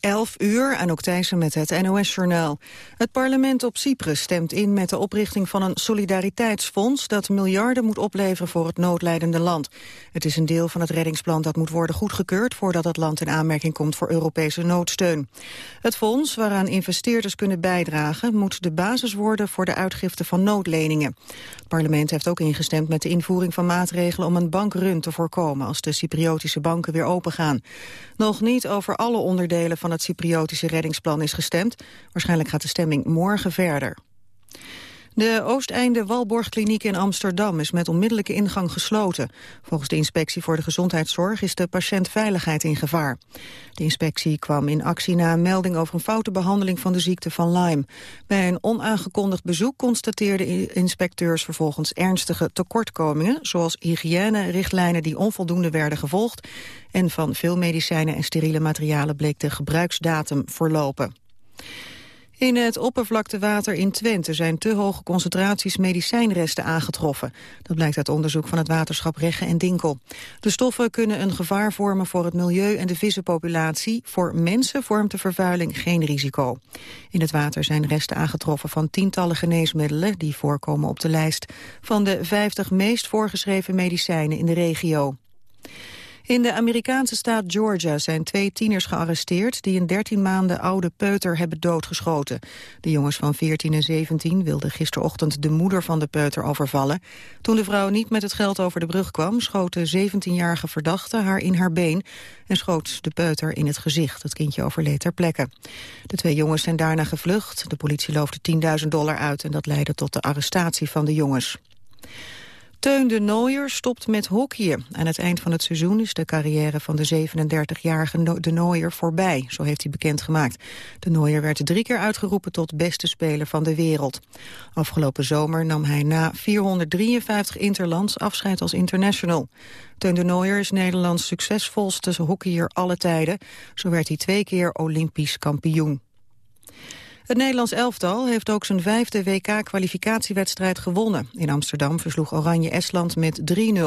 11 uur, ook Thijssen met het NOS-journaal. Het parlement op Cyprus stemt in met de oprichting van een solidariteitsfonds... dat miljarden moet opleveren voor het noodlijdende land. Het is een deel van het reddingsplan dat moet worden goedgekeurd... voordat het land in aanmerking komt voor Europese noodsteun. Het fonds, waaraan investeerders kunnen bijdragen... moet de basis worden voor de uitgifte van noodleningen. Het parlement heeft ook ingestemd met de invoering van maatregelen... om een bankrun te voorkomen als de Cypriotische banken weer opengaan. Nog niet over alle onderdelen van het Cypriotische reddingsplan is gestemd. Waarschijnlijk gaat de stemming morgen verder. De Oosteinde Walborgkliniek in Amsterdam is met onmiddellijke ingang gesloten. Volgens de inspectie voor de gezondheidszorg is de patiëntveiligheid in gevaar. De inspectie kwam in actie na een melding over een foute behandeling van de ziekte van Lyme. Bij een onaangekondigd bezoek constateerden inspecteurs vervolgens ernstige tekortkomingen, zoals hygiënerichtlijnen die onvoldoende werden gevolgd en van veel medicijnen en steriele materialen bleek de gebruiksdatum verlopen. In het oppervlaktewater in Twente zijn te hoge concentraties medicijnresten aangetroffen. Dat blijkt uit onderzoek van het waterschap Regge en Dinkel. De stoffen kunnen een gevaar vormen voor het milieu en de vissenpopulatie. Voor mensen vormt de vervuiling geen risico. In het water zijn resten aangetroffen van tientallen geneesmiddelen... die voorkomen op de lijst van de 50 meest voorgeschreven medicijnen in de regio. In de Amerikaanse staat Georgia zijn twee tieners gearresteerd... die een 13 maanden oude peuter hebben doodgeschoten. De jongens van 14 en 17 wilden gisterochtend de moeder van de peuter overvallen. Toen de vrouw niet met het geld over de brug kwam... schoot de 17-jarige verdachte haar in haar been... en schoot de peuter in het gezicht. Het kindje overleed ter plekke. De twee jongens zijn daarna gevlucht. De politie loofde 10.000 dollar uit... en dat leidde tot de arrestatie van de jongens. Teun de Nooier stopt met hockeyen. Aan het eind van het seizoen is de carrière van de 37-jarige de Nooier voorbij, zo heeft hij bekendgemaakt. De Nooier werd drie keer uitgeroepen tot beste speler van de wereld. Afgelopen zomer nam hij na 453 interlands afscheid als international. Teun de Nooier is Nederlands succesvolste hockeyer alle tijden. Zo werd hij twee keer Olympisch kampioen. Het Nederlands elftal heeft ook zijn vijfde WK-kwalificatiewedstrijd gewonnen. In Amsterdam versloeg Oranje Estland met 3-0.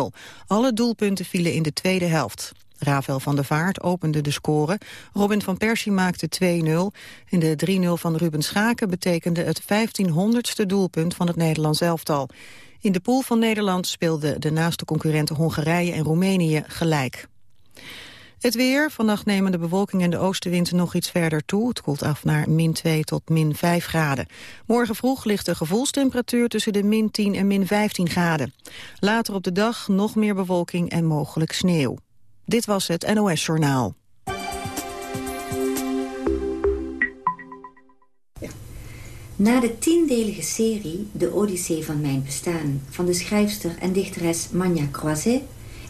Alle doelpunten vielen in de tweede helft. Ravel van der Vaart opende de score. Robin van Persie maakte 2-0. En de 3-0 van Ruben Schaken betekende het 1500ste doelpunt van het Nederlands elftal. In de pool van Nederland speelden de naaste concurrenten Hongarije en Roemenië gelijk. Het weer, vannacht nemen de bewolking en de oostenwind nog iets verder toe. Het koelt af naar min 2 tot min 5 graden. Morgen vroeg ligt de gevoelstemperatuur tussen de min 10 en min 15 graden. Later op de dag nog meer bewolking en mogelijk sneeuw. Dit was het NOS Journaal. Na de tiendelige serie De Odyssee van mijn bestaan... van de schrijfster en dichteres Manja Croiset...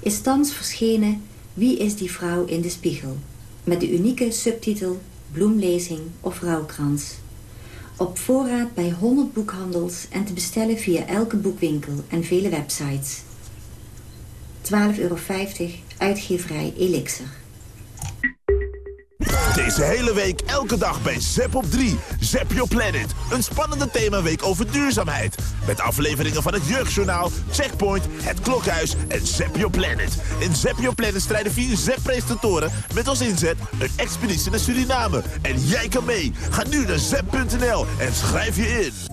is thans verschenen wie is die vrouw in de spiegel? Met de unieke subtitel Bloemlezing of Rouwkrans. Op voorraad bij 100 boekhandels en te bestellen via elke boekwinkel en vele websites. 12,50 euro, uitgeverij Elixir. Deze hele week elke dag bij Zep op 3. Zep Your Planet. Een spannende themaweek over duurzaamheid. Met afleveringen van het Jeugdjournaal, Checkpoint, Het Klokhuis en Zep Your Planet. In Zep Your Planet strijden vier Zep-presentatoren met als inzet een expeditie naar Suriname. En jij kan mee. Ga nu naar zep.nl en schrijf je in.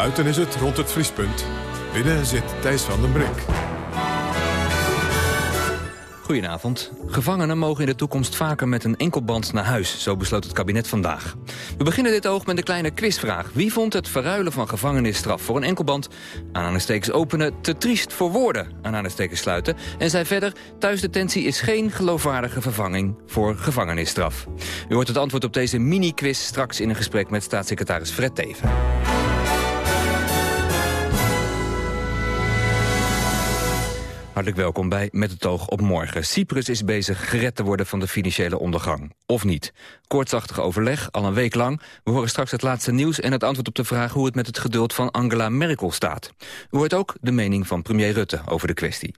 Buiten is het rond het vriespunt. Binnen zit Thijs van den Brink. Goedenavond. Gevangenen mogen in de toekomst vaker met een enkelband naar huis. Zo besloot het kabinet vandaag. We beginnen dit oog met een kleine quizvraag. Wie vond het verruilen van gevangenisstraf voor een enkelband... aanhalingstekens openen te triest voor woorden, aanhalingstekens sluiten... en zei verder, thuisdetentie is geen geloofwaardige vervanging voor gevangenisstraf. U hoort het antwoord op deze mini-quiz straks in een gesprek met staatssecretaris Fred Teven. Hartelijk welkom bij Met het oog op morgen. Cyprus is bezig gered te worden van de financiële ondergang. Of niet? Koortsachtig overleg, al een week lang. We horen straks het laatste nieuws en het antwoord op de vraag... hoe het met het geduld van Angela Merkel staat. U hoort ook de mening van premier Rutte over de kwestie.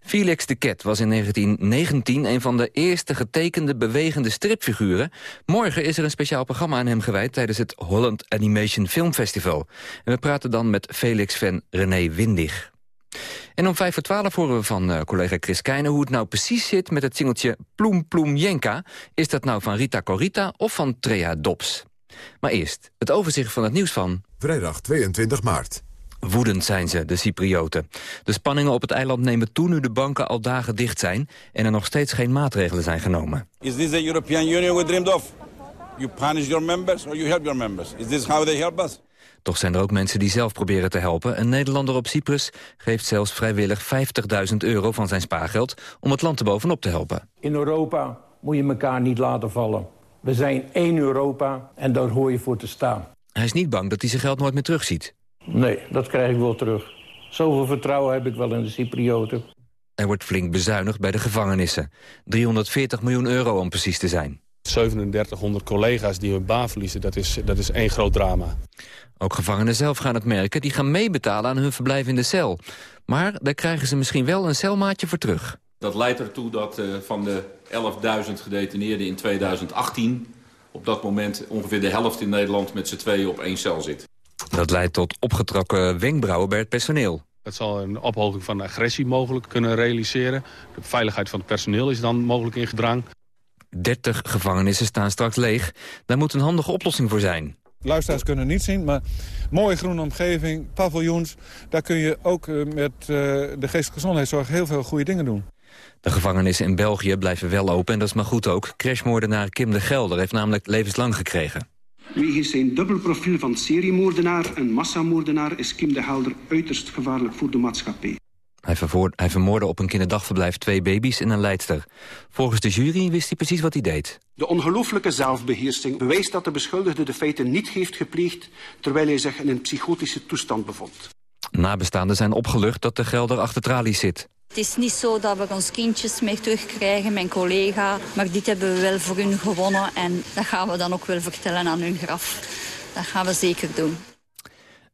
Felix de Ket was in 1919 een van de eerste getekende bewegende stripfiguren. Morgen is er een speciaal programma aan hem gewijd... tijdens het Holland Animation Film Festival. En we praten dan met Felix-fan René Windig. En om vijf voor twaalf horen we van uh, collega Chris Keijnen... hoe het nou precies zit met het singeltje Ploem Ploem Jenka. Is dat nou van Rita Corita of van Trea Dobbs? Maar eerst het overzicht van het nieuws van... Vrijdag 22 maart. Woedend zijn ze, de Cyprioten. De spanningen op het eiland nemen toe nu de banken al dagen dicht zijn... en er nog steeds geen maatregelen zijn genomen. Is this the European Union we dreamed of? You punish your members or you help your members? Is this how they help us? Toch zijn er ook mensen die zelf proberen te helpen. Een Nederlander op Cyprus geeft zelfs vrijwillig 50.000 euro van zijn spaargeld... om het land er bovenop te helpen. In Europa moet je elkaar niet laten vallen. We zijn één Europa en daar hoor je voor te staan. Hij is niet bang dat hij zijn geld nooit meer terugziet. Nee, dat krijg ik wel terug. Zoveel vertrouwen heb ik wel in de Cyprioten. Er wordt flink bezuinigd bij de gevangenissen. 340 miljoen euro om precies te zijn. 3700 collega's die hun baan verliezen, dat is, dat is één groot drama. Ook gevangenen zelf gaan het merken. Die gaan meebetalen aan hun verblijf in de cel. Maar daar krijgen ze misschien wel een celmaatje voor terug. Dat leidt ertoe dat uh, van de 11.000 gedetineerden in 2018... op dat moment ongeveer de helft in Nederland met z'n tweeën op één cel zit. Dat leidt tot opgetrokken wenkbrauwen bij het personeel. Het zal een ophoging van agressie mogelijk kunnen realiseren. De veiligheid van het personeel is dan mogelijk in gedrang. 30 gevangenissen staan straks leeg. Daar moet een handige oplossing voor zijn. Luisteraars kunnen het niet zien, maar mooie groene omgeving, paviljoens. Daar kun je ook eh, met uh, de geestelijke gezondheidszorg heel veel goede dingen doen. De gevangenissen in België blijven wel open en dat is maar goed ook. Crashmoordenaar Kim de Gelder heeft namelijk levenslang gekregen. Wegens zijn dubbel profiel van seriemoordenaar en massamoordenaar... is Kim de Helder uiterst gevaarlijk voor de maatschappij. Hij, hij vermoorde op een kinderdagverblijf twee baby's en een leidster. Volgens de jury wist hij precies wat hij deed. De ongelooflijke zelfbeheersing bewijst dat de beschuldigde de feiten niet heeft gepleegd... terwijl hij zich in een psychotische toestand bevond. Nabestaanden zijn opgelucht dat de gelder achter tralies zit. Het is niet zo dat we ons kindjes meer terugkrijgen, mijn collega. Maar dit hebben we wel voor hun gewonnen. En dat gaan we dan ook wel vertellen aan hun graf. Dat gaan we zeker doen.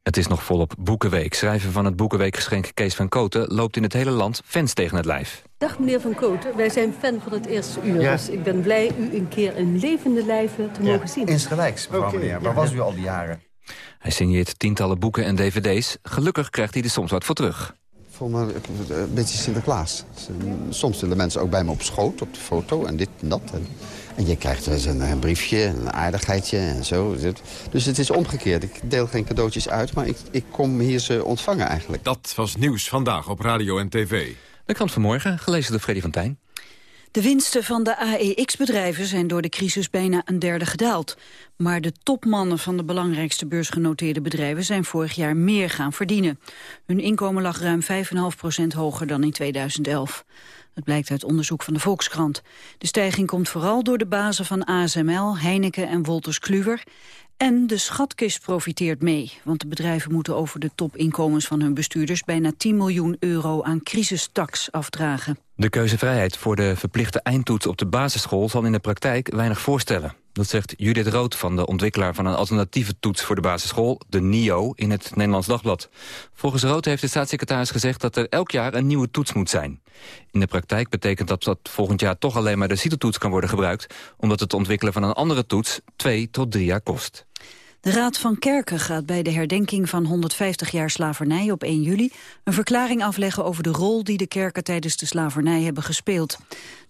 Het is nog volop Boekenweek. Schrijver van het Boekenweekgeschenk Kees van Koten... loopt in het hele land fans tegen het lijf. Dag meneer Van Koten, wij zijn fan van het eerste uur. Ja. Dus ik ben blij u een keer in levende lijven te mogen zien. Insgelijks, mevrouw okay. meneer. Waar was u al die jaren? Hij signeert tientallen boeken en dvd's. Gelukkig krijgt hij er soms wat voor terug voel me een beetje Sinterklaas. Soms willen mensen ook bij me op schoot, op de foto en dit en dat. En, en je krijgt dus een, een, briefje, een aardigheidje en zo. Dus het is omgekeerd. Ik deel geen cadeautjes uit, maar ik, ik kom hier ze ontvangen eigenlijk. Dat was nieuws vandaag op radio en tv. De krant vanmorgen, gelezen door Freddy van Tijn. De winsten van de AEX-bedrijven zijn door de crisis bijna een derde gedaald. Maar de topmannen van de belangrijkste beursgenoteerde bedrijven zijn vorig jaar meer gaan verdienen. Hun inkomen lag ruim 5,5% hoger dan in 2011. Dat blijkt uit onderzoek van de Volkskrant. De stijging komt vooral door de bazen van ASML, Heineken en Wolters Kluwer. En de schatkist profiteert mee, want de bedrijven moeten over de topinkomens van hun bestuurders bijna 10 miljoen euro aan crisistax afdragen. De keuzevrijheid voor de verplichte eindtoets op de basisschool zal in de praktijk weinig voorstellen. Dat zegt Judith Rood van de ontwikkelaar van een alternatieve toets voor de basisschool, de NIO, in het Nederlands Dagblad. Volgens Rood heeft de staatssecretaris gezegd dat er elk jaar een nieuwe toets moet zijn. In de praktijk betekent dat dat volgend jaar toch alleen maar de CITO-toets kan worden gebruikt, omdat het ontwikkelen van een andere toets twee tot drie jaar kost. De Raad van Kerken gaat bij de herdenking van 150 jaar slavernij op 1 juli een verklaring afleggen over de rol die de kerken tijdens de slavernij hebben gespeeld.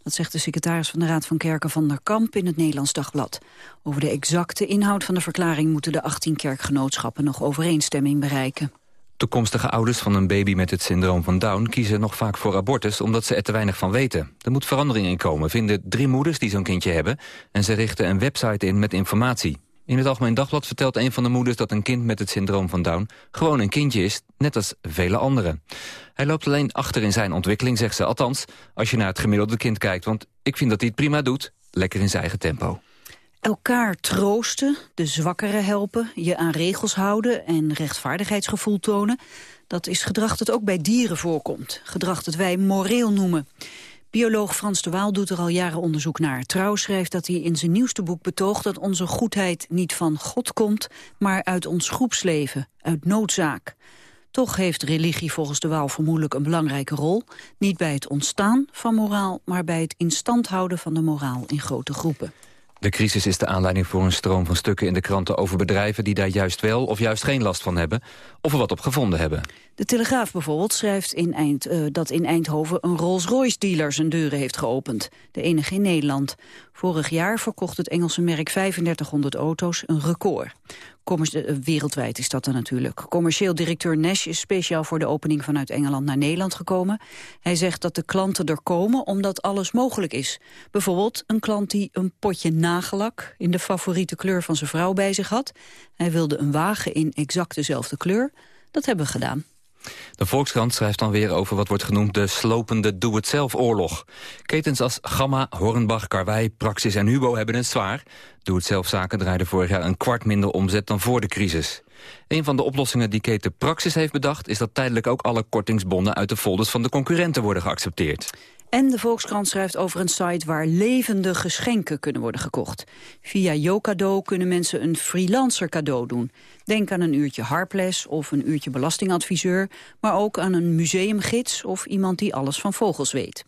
Dat zegt de secretaris van de Raad van Kerken van der Kamp in het Nederlands Dagblad. Over de exacte inhoud van de verklaring moeten de 18 kerkgenootschappen nog overeenstemming bereiken. Toekomstige ouders van een baby met het syndroom van Down kiezen nog vaak voor abortus omdat ze er te weinig van weten. Er moet verandering in komen, vinden drie moeders die zo'n kindje hebben en ze richten een website in met informatie. In het Algemeen Dagblad vertelt een van de moeders dat een kind met het syndroom van Down gewoon een kindje is, net als vele anderen. Hij loopt alleen achter in zijn ontwikkeling, zegt ze. Althans, als je naar het gemiddelde kind kijkt, want ik vind dat hij het prima doet, lekker in zijn eigen tempo. Elkaar troosten, de zwakkeren helpen, je aan regels houden en rechtvaardigheidsgevoel tonen. Dat is gedrag dat ook bij dieren voorkomt. Gedrag dat wij moreel noemen. Bioloog Frans de Waal doet er al jaren onderzoek naar. Trouw schrijft dat hij in zijn nieuwste boek betoogt dat onze goedheid niet van God komt, maar uit ons groepsleven, uit noodzaak. Toch heeft religie volgens de Waal vermoedelijk een belangrijke rol. Niet bij het ontstaan van moraal, maar bij het instand houden van de moraal in grote groepen. De crisis is de aanleiding voor een stroom van stukken in de kranten over bedrijven die daar juist wel of juist geen last van hebben, of er wat op gevonden hebben. De Telegraaf bijvoorbeeld schrijft in Eind, uh, dat in Eindhoven een Rolls-Royce-dealer zijn deuren heeft geopend. De enige in Nederland. Vorig jaar verkocht het Engelse merk 3500 auto's, een record. Eh, wereldwijd is dat dan natuurlijk. Commercieel directeur Nash is speciaal voor de opening vanuit Engeland naar Nederland gekomen. Hij zegt dat de klanten er komen omdat alles mogelijk is. Bijvoorbeeld een klant die een potje nagellak in de favoriete kleur van zijn vrouw bij zich had. Hij wilde een wagen in exact dezelfde kleur. Dat hebben we gedaan. De Volkskrant schrijft dan weer over wat wordt genoemd de slopende doe-het-zelf-oorlog. Ketens als Gamma, Hornbach, Karwei, Praxis en Hubo hebben het zwaar. Doe-het-zelf-zaken draaiden vorig jaar een kwart minder omzet dan voor de crisis. Een van de oplossingen die keten Praxis heeft bedacht... is dat tijdelijk ook alle kortingsbonnen uit de folders van de concurrenten worden geaccepteerd. En de Volkskrant schrijft over een site waar levende geschenken kunnen worden gekocht. Via YoCado kunnen mensen een freelancer cadeau doen. Denk aan een uurtje harples of een uurtje belastingadviseur... maar ook aan een museumgids of iemand die alles van vogels weet.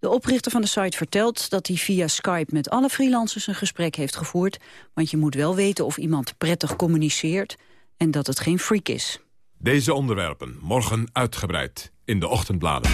De oprichter van de site vertelt dat hij via Skype met alle freelancers een gesprek heeft gevoerd. Want je moet wel weten of iemand prettig communiceert en dat het geen freak is. Deze onderwerpen morgen uitgebreid in de ochtendbladen.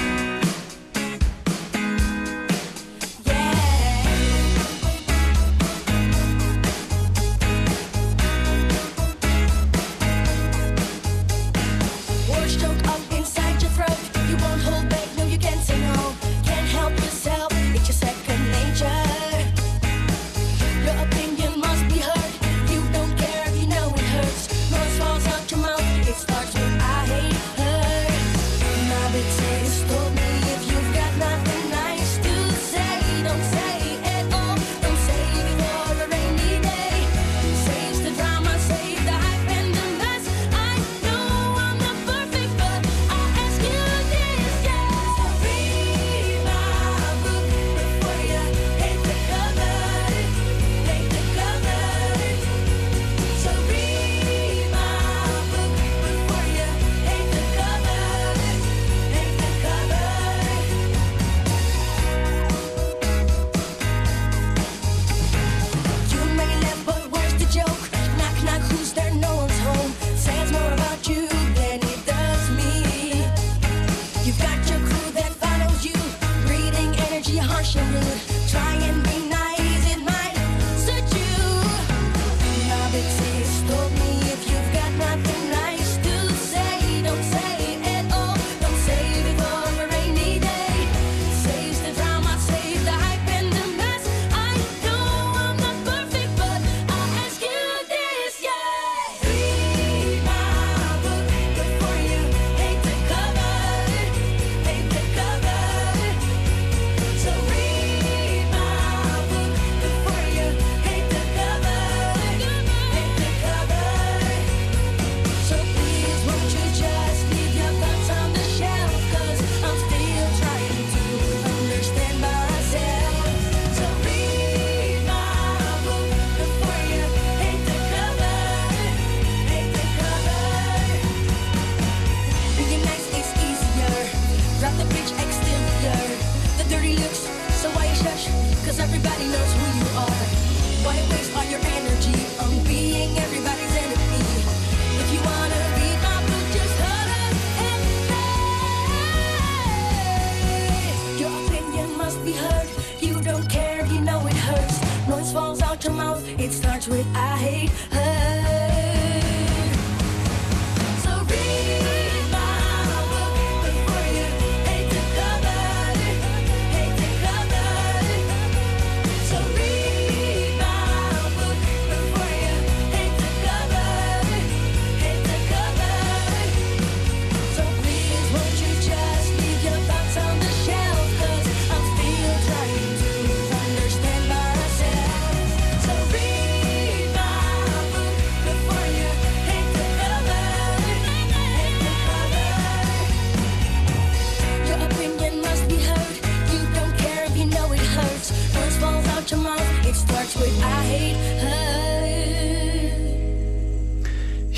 是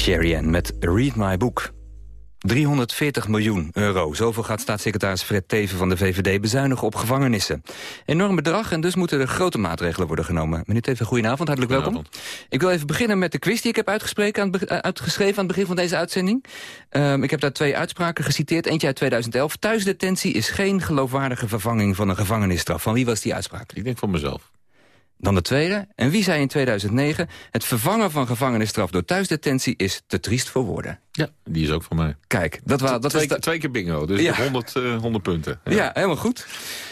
Sherry Ann met Read My Book. 340 miljoen euro. Zoveel gaat staatssecretaris Fred Teven van de VVD bezuinigen op gevangenissen. Enorm bedrag en dus moeten er grote maatregelen worden genomen. Meneer Teven, goedenavond, hartelijk welkom. Ik wil even beginnen met de quiz die ik heb uitgesproken aan het, uitgeschreven aan het begin van deze uitzending. Um, ik heb daar twee uitspraken geciteerd. Eentje uit 2011. Thuisdetentie is geen geloofwaardige vervanging van een gevangenisstraf. Van wie was die uitspraak? Ik denk van mezelf. Dan de tweede. En wie zei in 2009... het vervangen van gevangenisstraf door thuisdetentie is te triest voor woorden? Ja, die is ook van mij. Kijk, dat, was dat twee, is... twee keer bingo, dus ja. 100, uh, 100 punten. Ja, ja helemaal goed.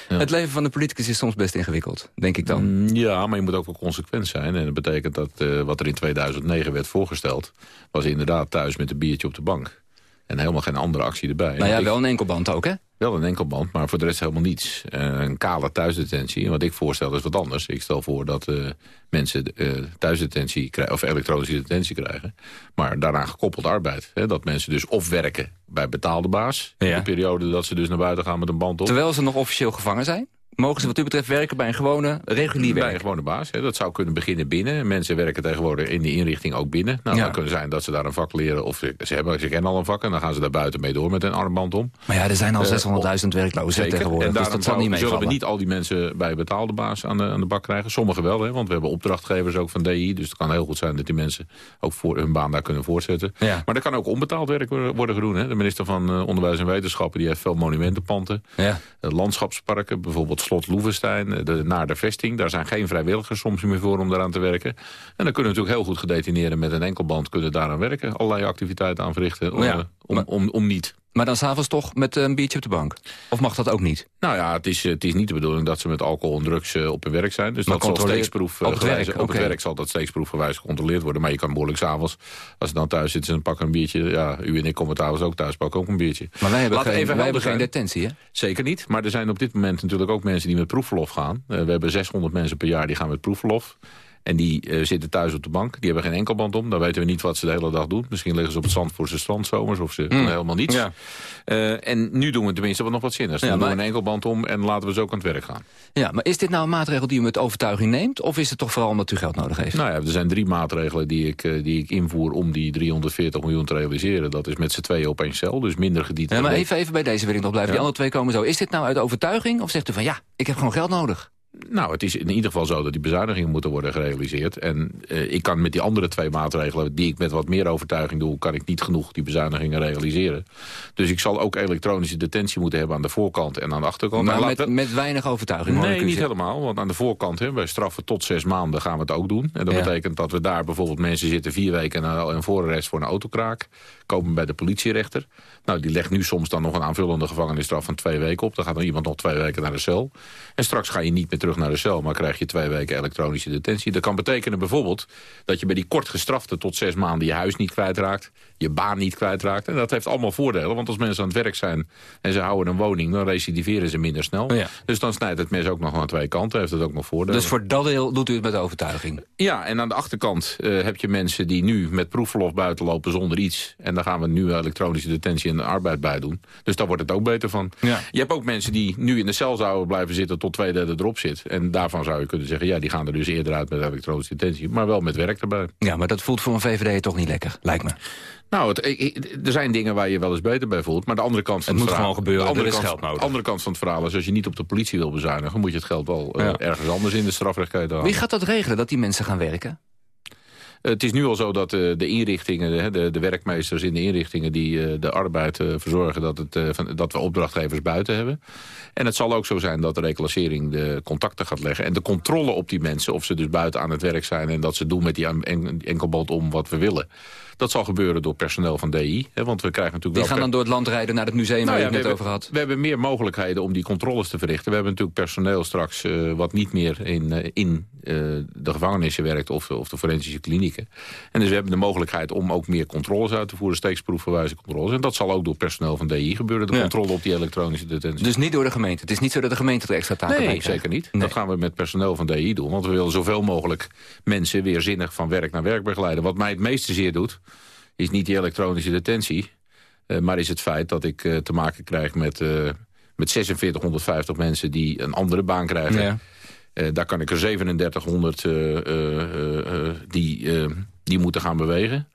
Ja. Het leven van de politicus is soms best ingewikkeld, denk ik dan. Mm, ja, maar je moet ook wel consequent zijn. En dat betekent dat uh, wat er in 2009 werd voorgesteld... was inderdaad thuis met een biertje op de bank. En helemaal geen andere actie erbij. Nou ja, wel een enkelband ook, hè? Wel een enkelband, maar voor de rest helemaal niets. Uh, een kale thuisdetentie. En wat ik voorstel is wat anders. Ik stel voor dat uh, mensen uh, thuisdetentie krijgen, of elektronische detentie krijgen. Maar daaraan gekoppeld arbeid. Hè? Dat mensen dus of werken bij betaalde baas. Ja. In de periode dat ze dus naar buiten gaan met een band op. Terwijl ze nog officieel gevangen zijn? Mogen ze wat u betreft werken bij een gewone, regulier werk? Bij een gewone baas. Hè. Dat zou kunnen beginnen binnen. Mensen werken tegenwoordig in de inrichting ook binnen. Nou, ja. dan kunnen zijn dat ze daar een vak leren. Of ze, ze, hebben, ze kennen al een vak en dan gaan ze daar buiten mee door met een armband om. Maar ja, er zijn al 600.000 uh, werklozen tegenwoordig. En dus dat zal niet mee zullen we niet al die mensen bij betaalde baas aan de, aan de bak krijgen. Sommigen wel, hè, want we hebben opdrachtgevers ook van DI. Dus het kan heel goed zijn dat die mensen ook voor hun baan daar kunnen voortzetten. Ja. Maar er kan ook onbetaald werk worden gedaan. Hè. De minister van uh, Onderwijs en Wetenschappen die heeft veel monumentenpanden. Ja. Uh, landschapsparken, bijvoorbeeld Slot Loevestein de, naar de vesting. Daar zijn geen vrijwilligers soms meer voor om daaraan te werken. En dan kunnen we natuurlijk heel goed gedetineerden met een enkelband... kunnen daaraan werken, allerlei activiteiten aan verrichten, om, ja, om, maar, om, om niet. Maar dan s'avonds toch met een biertje op de bank? Of mag dat ook niet? Nou ja, het is, het is niet de bedoeling dat ze met alcohol en drugs uh, op hun werk zijn. Dus maar dat zal steeksproef, op, het werk, op okay. het werk zal dat steeksproefgewijs gecontroleerd worden. Maar je kan behoorlijk s'avonds, als ze dan thuis zitten en pakken een biertje... ja, u en ik komen s'avonds ook thuis, pakken ook een biertje. Maar wij hebben, Laat geen, even wij hebben geen detentie, hè? Zeker niet, maar er zijn op dit moment natuurlijk ook mensen die met proefverlof gaan. Uh, we hebben 600 mensen per jaar die gaan met proefverlof. En die uh, zitten thuis op de bank. Die hebben geen enkelband om. Dan weten we niet wat ze de hele dag doen. Misschien liggen ze op het zand voor ze strandzomers. Of ze mm. doen helemaal niets. Ja. Uh, en nu doen we tenminste wat nog wat zinnigs. Dan ja, doen we een enkelband om en laten we ze ook aan het werk gaan. Ja, maar is dit nou een maatregel die u met overtuiging neemt? Of is het toch vooral omdat u geld nodig heeft? Nou ja, er zijn drie maatregelen die ik, uh, die ik invoer om die 340 miljoen te realiseren. Dat is met z'n tweeën op één cel. Dus minder gediend. Ja, maar even, even bij deze wil ik nog blijven. Ja. Die andere twee komen zo. Is dit nou uit overtuiging? Of zegt u van ja, ik heb gewoon geld nodig? Nou, het is in ieder geval zo dat die bezuinigingen moeten worden gerealiseerd. En uh, ik kan met die andere twee maatregelen, die ik met wat meer overtuiging doe... kan ik niet genoeg die bezuinigingen realiseren. Dus ik zal ook elektronische detentie moeten hebben aan de voorkant en aan de achterkant. Maar met, we... met weinig overtuiging? Nee, niet helemaal. Want aan de voorkant, hè, bij straffen tot zes maanden gaan we het ook doen. En dat ja. betekent dat we daar bijvoorbeeld mensen zitten vier weken... en, en voorarrest voor een autokraak. Komen bij de politierechter. Nou, die legt nu soms dan nog een aanvullende gevangenisstraf van twee weken op. Dan gaat dan iemand nog twee weken naar de cel. En straks ga je niet meer terug naar de cel, maar krijg je twee weken elektronische detentie. Dat kan betekenen bijvoorbeeld dat je bij die kort gestrafte tot zes maanden je huis niet kwijtraakt, je baan niet kwijtraakt. En dat heeft allemaal voordelen, want als mensen aan het werk zijn en ze houden een woning, dan recidiveren ze minder snel. Ja. Dus dan snijdt het mes ook nog aan twee kanten, heeft het ook nog voordelen. Dus voor dat deel doet u het met overtuiging? Ja, en aan de achterkant uh, heb je mensen die nu met proefverlof buiten lopen zonder iets. En daar gaan we nu elektronische detentie en arbeid bij doen. Dus daar wordt het ook beter van. Ja. Je hebt ook mensen die nu in de cel zouden blijven zitten tot twee derde erop zit. En daarvan zou je kunnen zeggen, ja, die gaan er dus eerder uit met elektronische detentie. Maar wel met werk erbij. Ja, maar dat voelt voor een VVD toch niet lekker, lijkt me. Nou, het, er zijn dingen waar je wel eens beter bij voelt. Maar de andere kant van het, het moet verhaal, gewoon gebeuren, de andere er is kant, geld nodig. De andere kant van het verhaal is, als je niet op de politie wil bezuinigen... moet je het geld wel ja. uh, ergens anders in de strafrechtketen halen. Wie gaat dat regelen, dat die mensen gaan werken? Het is nu al zo dat uh, de inrichtingen, de, de, werkmeesters in de inrichtingen... die uh, de arbeid uh, verzorgen, dat, het, dat we opdrachtgevers buiten hebben. En het zal ook zo zijn dat de reclassering de contacten gaat leggen. En de controle op die mensen, of ze dus buiten aan het werk zijn... en dat ze doen met die en, enkelband om wat we willen... Dat zal gebeuren door personeel van DI. Hè, want we krijgen natuurlijk die gaan dan door het land rijden naar het museum nou waar ja, je het net hebben, over had. We hebben meer mogelijkheden om die controles te verrichten. We hebben natuurlijk personeel straks uh, wat niet meer in, in de gevangenissen werkt... Of, of de forensische klinieken. En dus we hebben de mogelijkheid om ook meer controles uit te voeren. Steeksproefverwijze controles. En dat zal ook door personeel van DI gebeuren. De ja. controle op die elektronische detentie. Dus niet door de gemeente? Het is niet zo dat de gemeente er extra taken nee, bij zeker niet. Nee. Dat gaan we met personeel van DI doen. Want we willen zoveel mogelijk mensen weer zinnig van werk naar werk begeleiden. Wat mij het meeste zeer doet is niet die elektronische detentie. Uh, maar is het feit dat ik uh, te maken krijg met, uh, met 4650 mensen die een andere baan krijgen. Ja. Daar kan ik er 3700 die, die moeten gaan bewegen.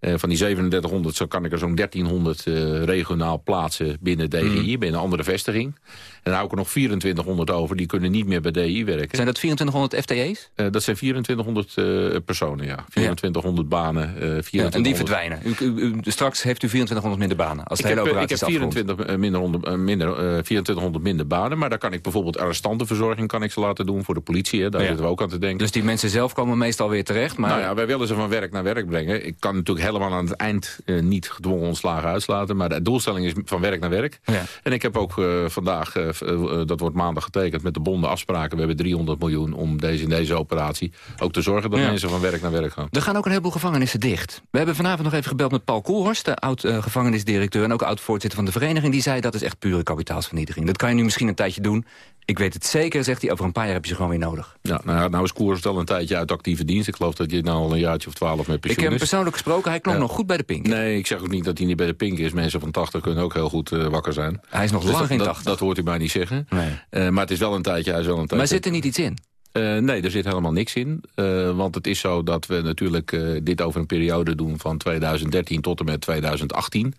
Uh, van die 3700 zo kan ik er zo'n 1300 uh, regionaal plaatsen binnen DGI, Mm. binnen een andere vestiging. En dan hou ik er nog 2400 over, die kunnen niet meer bij DGI werken. Zijn dat 2400 FTE's? Uh, dat zijn 2400 uh, personen, ja. 2400 ja. banen. Uh, 2400... Ja, en die verdwijnen. U, u, u, straks heeft u 2400 minder banen. Als de ik hele heb, ik heb 24 minder, onder, minder, 2400 minder banen. Maar daar kan ik bijvoorbeeld arrestantenverzorging kan ik ze laten doen voor de politie. Hè. Daar ja. zitten we ook aan te denken. Dus die mensen zelf komen meestal weer terecht? Maar... Nou ja, wij willen ze van werk naar werk brengen. Ik kan natuurlijk helemaal aan het eind uh, niet gedwongen ontslagen uitslaten. Maar de doelstelling is van werk naar werk. Ja. En ik heb ook uh, vandaag, uh, dat wordt maandag getekend, met de bonden afspraken. We hebben 300 miljoen om deze, in deze operatie ook te zorgen dat ja. mensen van werk naar werk gaan. Er gaan ook een heleboel gevangenissen dicht. We hebben vanavond nog even gebeld met Paul Koelhorst, de oud-gevangenisdirecteur... en ook oud-voorzitter van de vereniging. Die zei dat is echt pure kapitaalsvernietiging. Dat kan je nu misschien een tijdje doen. Ik weet het zeker, zegt hij, over een paar jaar heb je ze gewoon weer nodig. Ja, nou, nou is Koers al een tijdje uit actieve dienst. Ik geloof dat je nou al een jaartje of twaalf met pensioen Ik heb hem persoonlijk gesproken, hij klonk Ja. nog goed bij de pink. Nee, ik zeg ook niet dat hij niet bij de pink is. Mensen van 80 kunnen ook heel goed uh, wakker zijn. Hij is nog Dus lang geen dat, 80. Dat, hoort u mij niet zeggen. Nee. Uh, maar het is wel een tijdje, hij is wel een tijdje. Maar zit er niet iets in? Uh, nee, er zit helemaal niks in. Uh, want het is zo dat we natuurlijk uh, dit over een periode doen van 2013 tot en met 2018.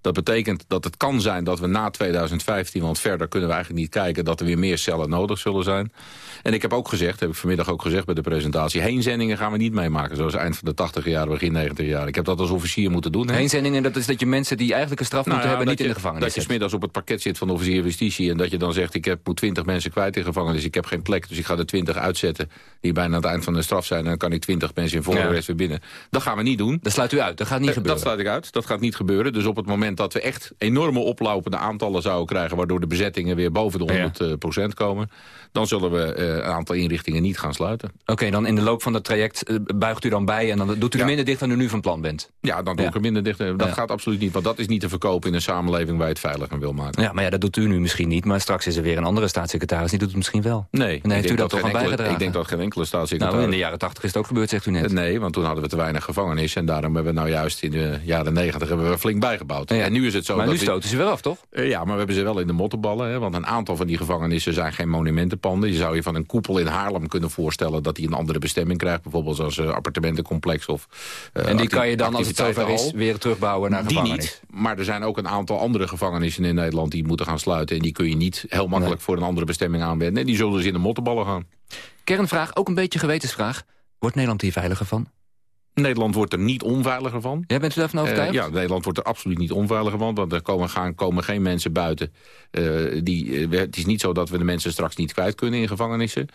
Dat betekent dat het kan zijn dat we na 2015, want verder kunnen we eigenlijk niet kijken... dat er weer meer cellen nodig zullen zijn. En ik heb ook gezegd, heb ik vanmiddag ook gezegd bij de presentatie... heenzendingen gaan we niet meemaken, zoals eind van de 80 jaar, begin 90 jaar. Ik heb dat als officier moeten doen. hè. Heenzendingen, dat is dat je mensen die eigenlijk een straf Nou moeten ja, hebben... niet in de gevangenis Dat je smiddags op het parket zit van de officier justitie... en dat je dan zegt, ik heb, moet 20 mensen kwijt in gevangenis. Ik heb geen plek, dus ik ga er 20 uitzetten... die bijna aan het eind van de straf zijn. En dan kan ik 20 mensen in voorarrest weer binnen. Dat gaan we niet doen. Dat sluit u uit, dat gaat niet Eh, gebeuren. Dat sluit ik uit. Dat gaat niet gebeuren. Dus op het moment dat we echt enorme oplopende aantallen zouden krijgen... waardoor de bezettingen weer boven de 100 procent komen... dan zullen we eh, een aantal inrichtingen niet gaan sluiten. Oké, dan in de loop van dat traject eh, buigt u dan bij... en dan doet u er minder dicht dan u nu van plan bent. Ja, dan doe ik er minder dicht. Dat Ja. gaat absoluut niet. Want dat is niet te verkopen in een samenleving waar je het veiliger wil maken. Ja, maar ja, dat doet u nu misschien niet. Maar straks is er weer een andere staatssecretaris. Die doet het misschien wel. Nee, En heeft u dat toch aan bijgedragen? Ik denk dat geen enkele staatssecretaris... Nou, in de jaren tachtig is het ook gebeurd, zegt u net. Nee, want toen hadden we te weinig gevangenis. En daarom hebben we nou juist in de jaren negentig hebben we flink bijgebouwd. Ja. En nu is het zo maar dat nu stoten ze weer af, toch? Eh, ja, maar we hebben ze wel in de mottenballen. Hè, want een aantal van die gevangenissen zijn geen monumentenpanden. Je zou je van een koepel in Haarlem kunnen voorstellen... dat die een andere bestemming krijgt. Bijvoorbeeld als een appartementencomplex. Of, eh, en die kan je dan, als het zover is, weer terugbouwen naar Die gevangenis. niet, maar er zijn ook een aantal andere gevangenissen in Nederland... die moeten gaan sluiten. En die kun je niet heel makkelijk voor een andere bestemming aanwenden. Nee, die zullen dus in de mottenballen gaan. Kernvraag, ook een beetje gewetensvraag. Wordt Nederland hier veiliger van? Nederland wordt er niet onveiliger van. Jij bent u daarvan overtuigd? Eh, ja, Nederland wordt er absoluut niet onveiliger van. Want er komen, gaan, komen geen mensen buiten. eh, die, eh, we- het is niet zo dat we de mensen straks niet kwijt kunnen in gevangenissen.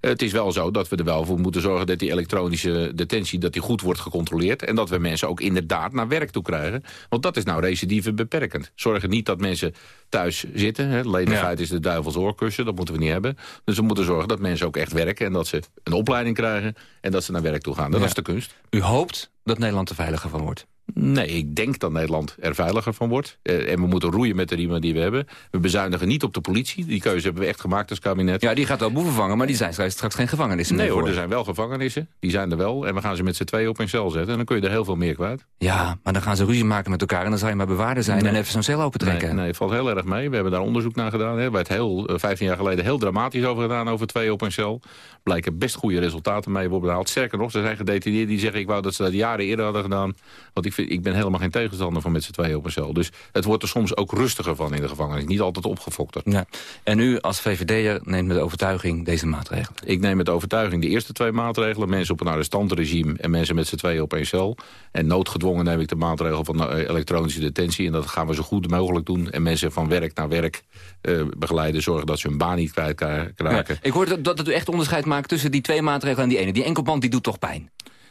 Eh, het is wel zo dat we er wel voor moeten zorgen... dat die elektronische detentie dat die goed wordt gecontroleerd. En dat we mensen ook inderdaad naar werk toe krijgen. Want dat is nou recidive beperkend. Zorgen niet dat mensen thuis zitten. Hè. Ledigheid is de duivels oorkussen, dat moeten we niet hebben. Dus we moeten zorgen dat mensen ook echt werken... en dat ze een opleiding krijgen en dat ze naar werk toe gaan. Dat Ja. is de kunst. U hoopt dat Nederland er veiliger van wordt? Nee, ik denk dat Nederland er veiliger van wordt. Eh, en we moeten roeien met de riemen die we hebben. We bezuinigen niet op de politie. Die keuze hebben we echt gemaakt als kabinet. Ja, die gaat wel boeven vangen, maar die zijn straks- geen gevangenissen Nee hoor, er zijn wel gevangenissen. Die zijn er wel. En we gaan ze met z'n tweeën op een cel zetten. En dan kun je er heel veel meer kwijt. Ja, maar dan gaan ze ruzie maken met elkaar... en dan zal je maar bewaarder zijn Nee. en even zo'n cel opentrekken. Nee, nee, het valt heel erg mee. We hebben daar onderzoek naar gedaan. Hè. Waar het heel, eh, 15 jaar geleden heel dramatisch over gedaan, over twee op een cel. Blijken best goede resultaten mee worden behaald. Sterker nog, er zijn gedetineerden die zeggen... ik wou dat ze dat jaren eerder hadden gedaan. Want ik, vind, ik ben helemaal geen tegenstander van met z'n tweeën op een cel. Dus het wordt er soms ook rustiger van in de gevangenis. Niet altijd opgefokter. Ja. En u als VVD'er neemt met overtuiging deze maatregelen? Ik neem met overtuiging de eerste twee maatregelen. Mensen op een arrestantenregime en mensen met z'n tweeën op één cel. En noodgedwongen neem ik de maatregel van eh, elektronische detentie. En dat gaan we zo goed mogelijk doen. En mensen van werk naar werk eh, begeleiden. Zorgen dat ze hun baan niet kwijtraken. Ja. Ik hoor dat, dat u echt onderscheid maakt tussen die twee maatregelen en die ene. Die enkelband die doet toch pijn?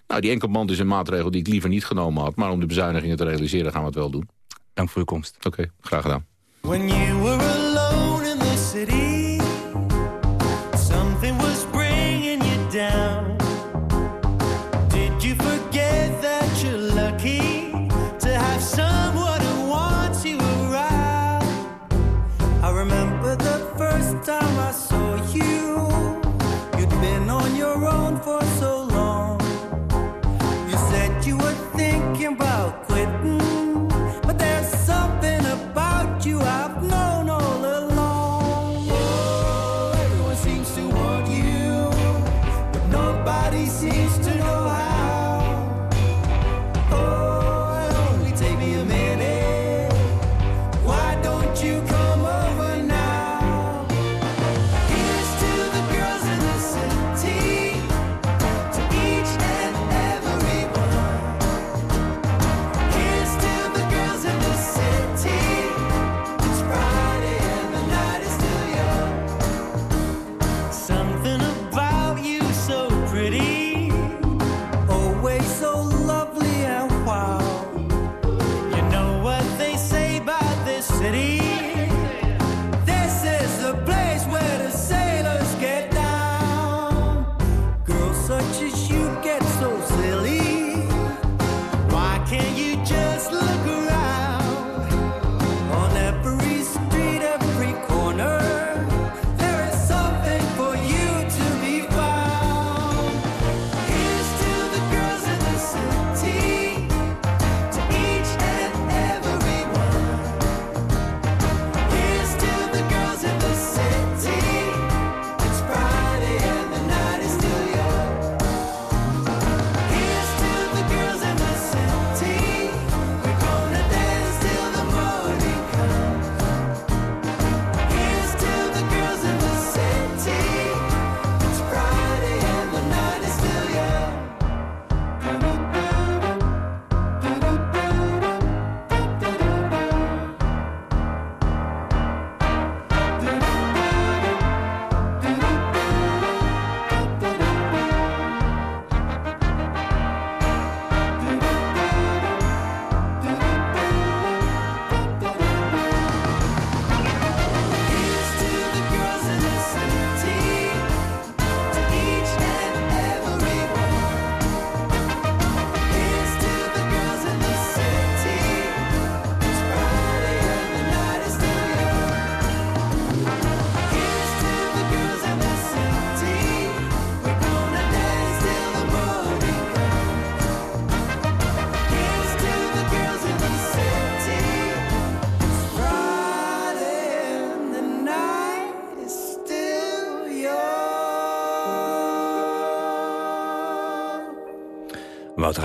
Nou, die enkelband is een maatregel die ik liever niet genomen had. Maar om de bezuinigingen te realiseren gaan we het wel doen. Dank voor uw komst. Oké, graag gedaan. When you were alone in the city,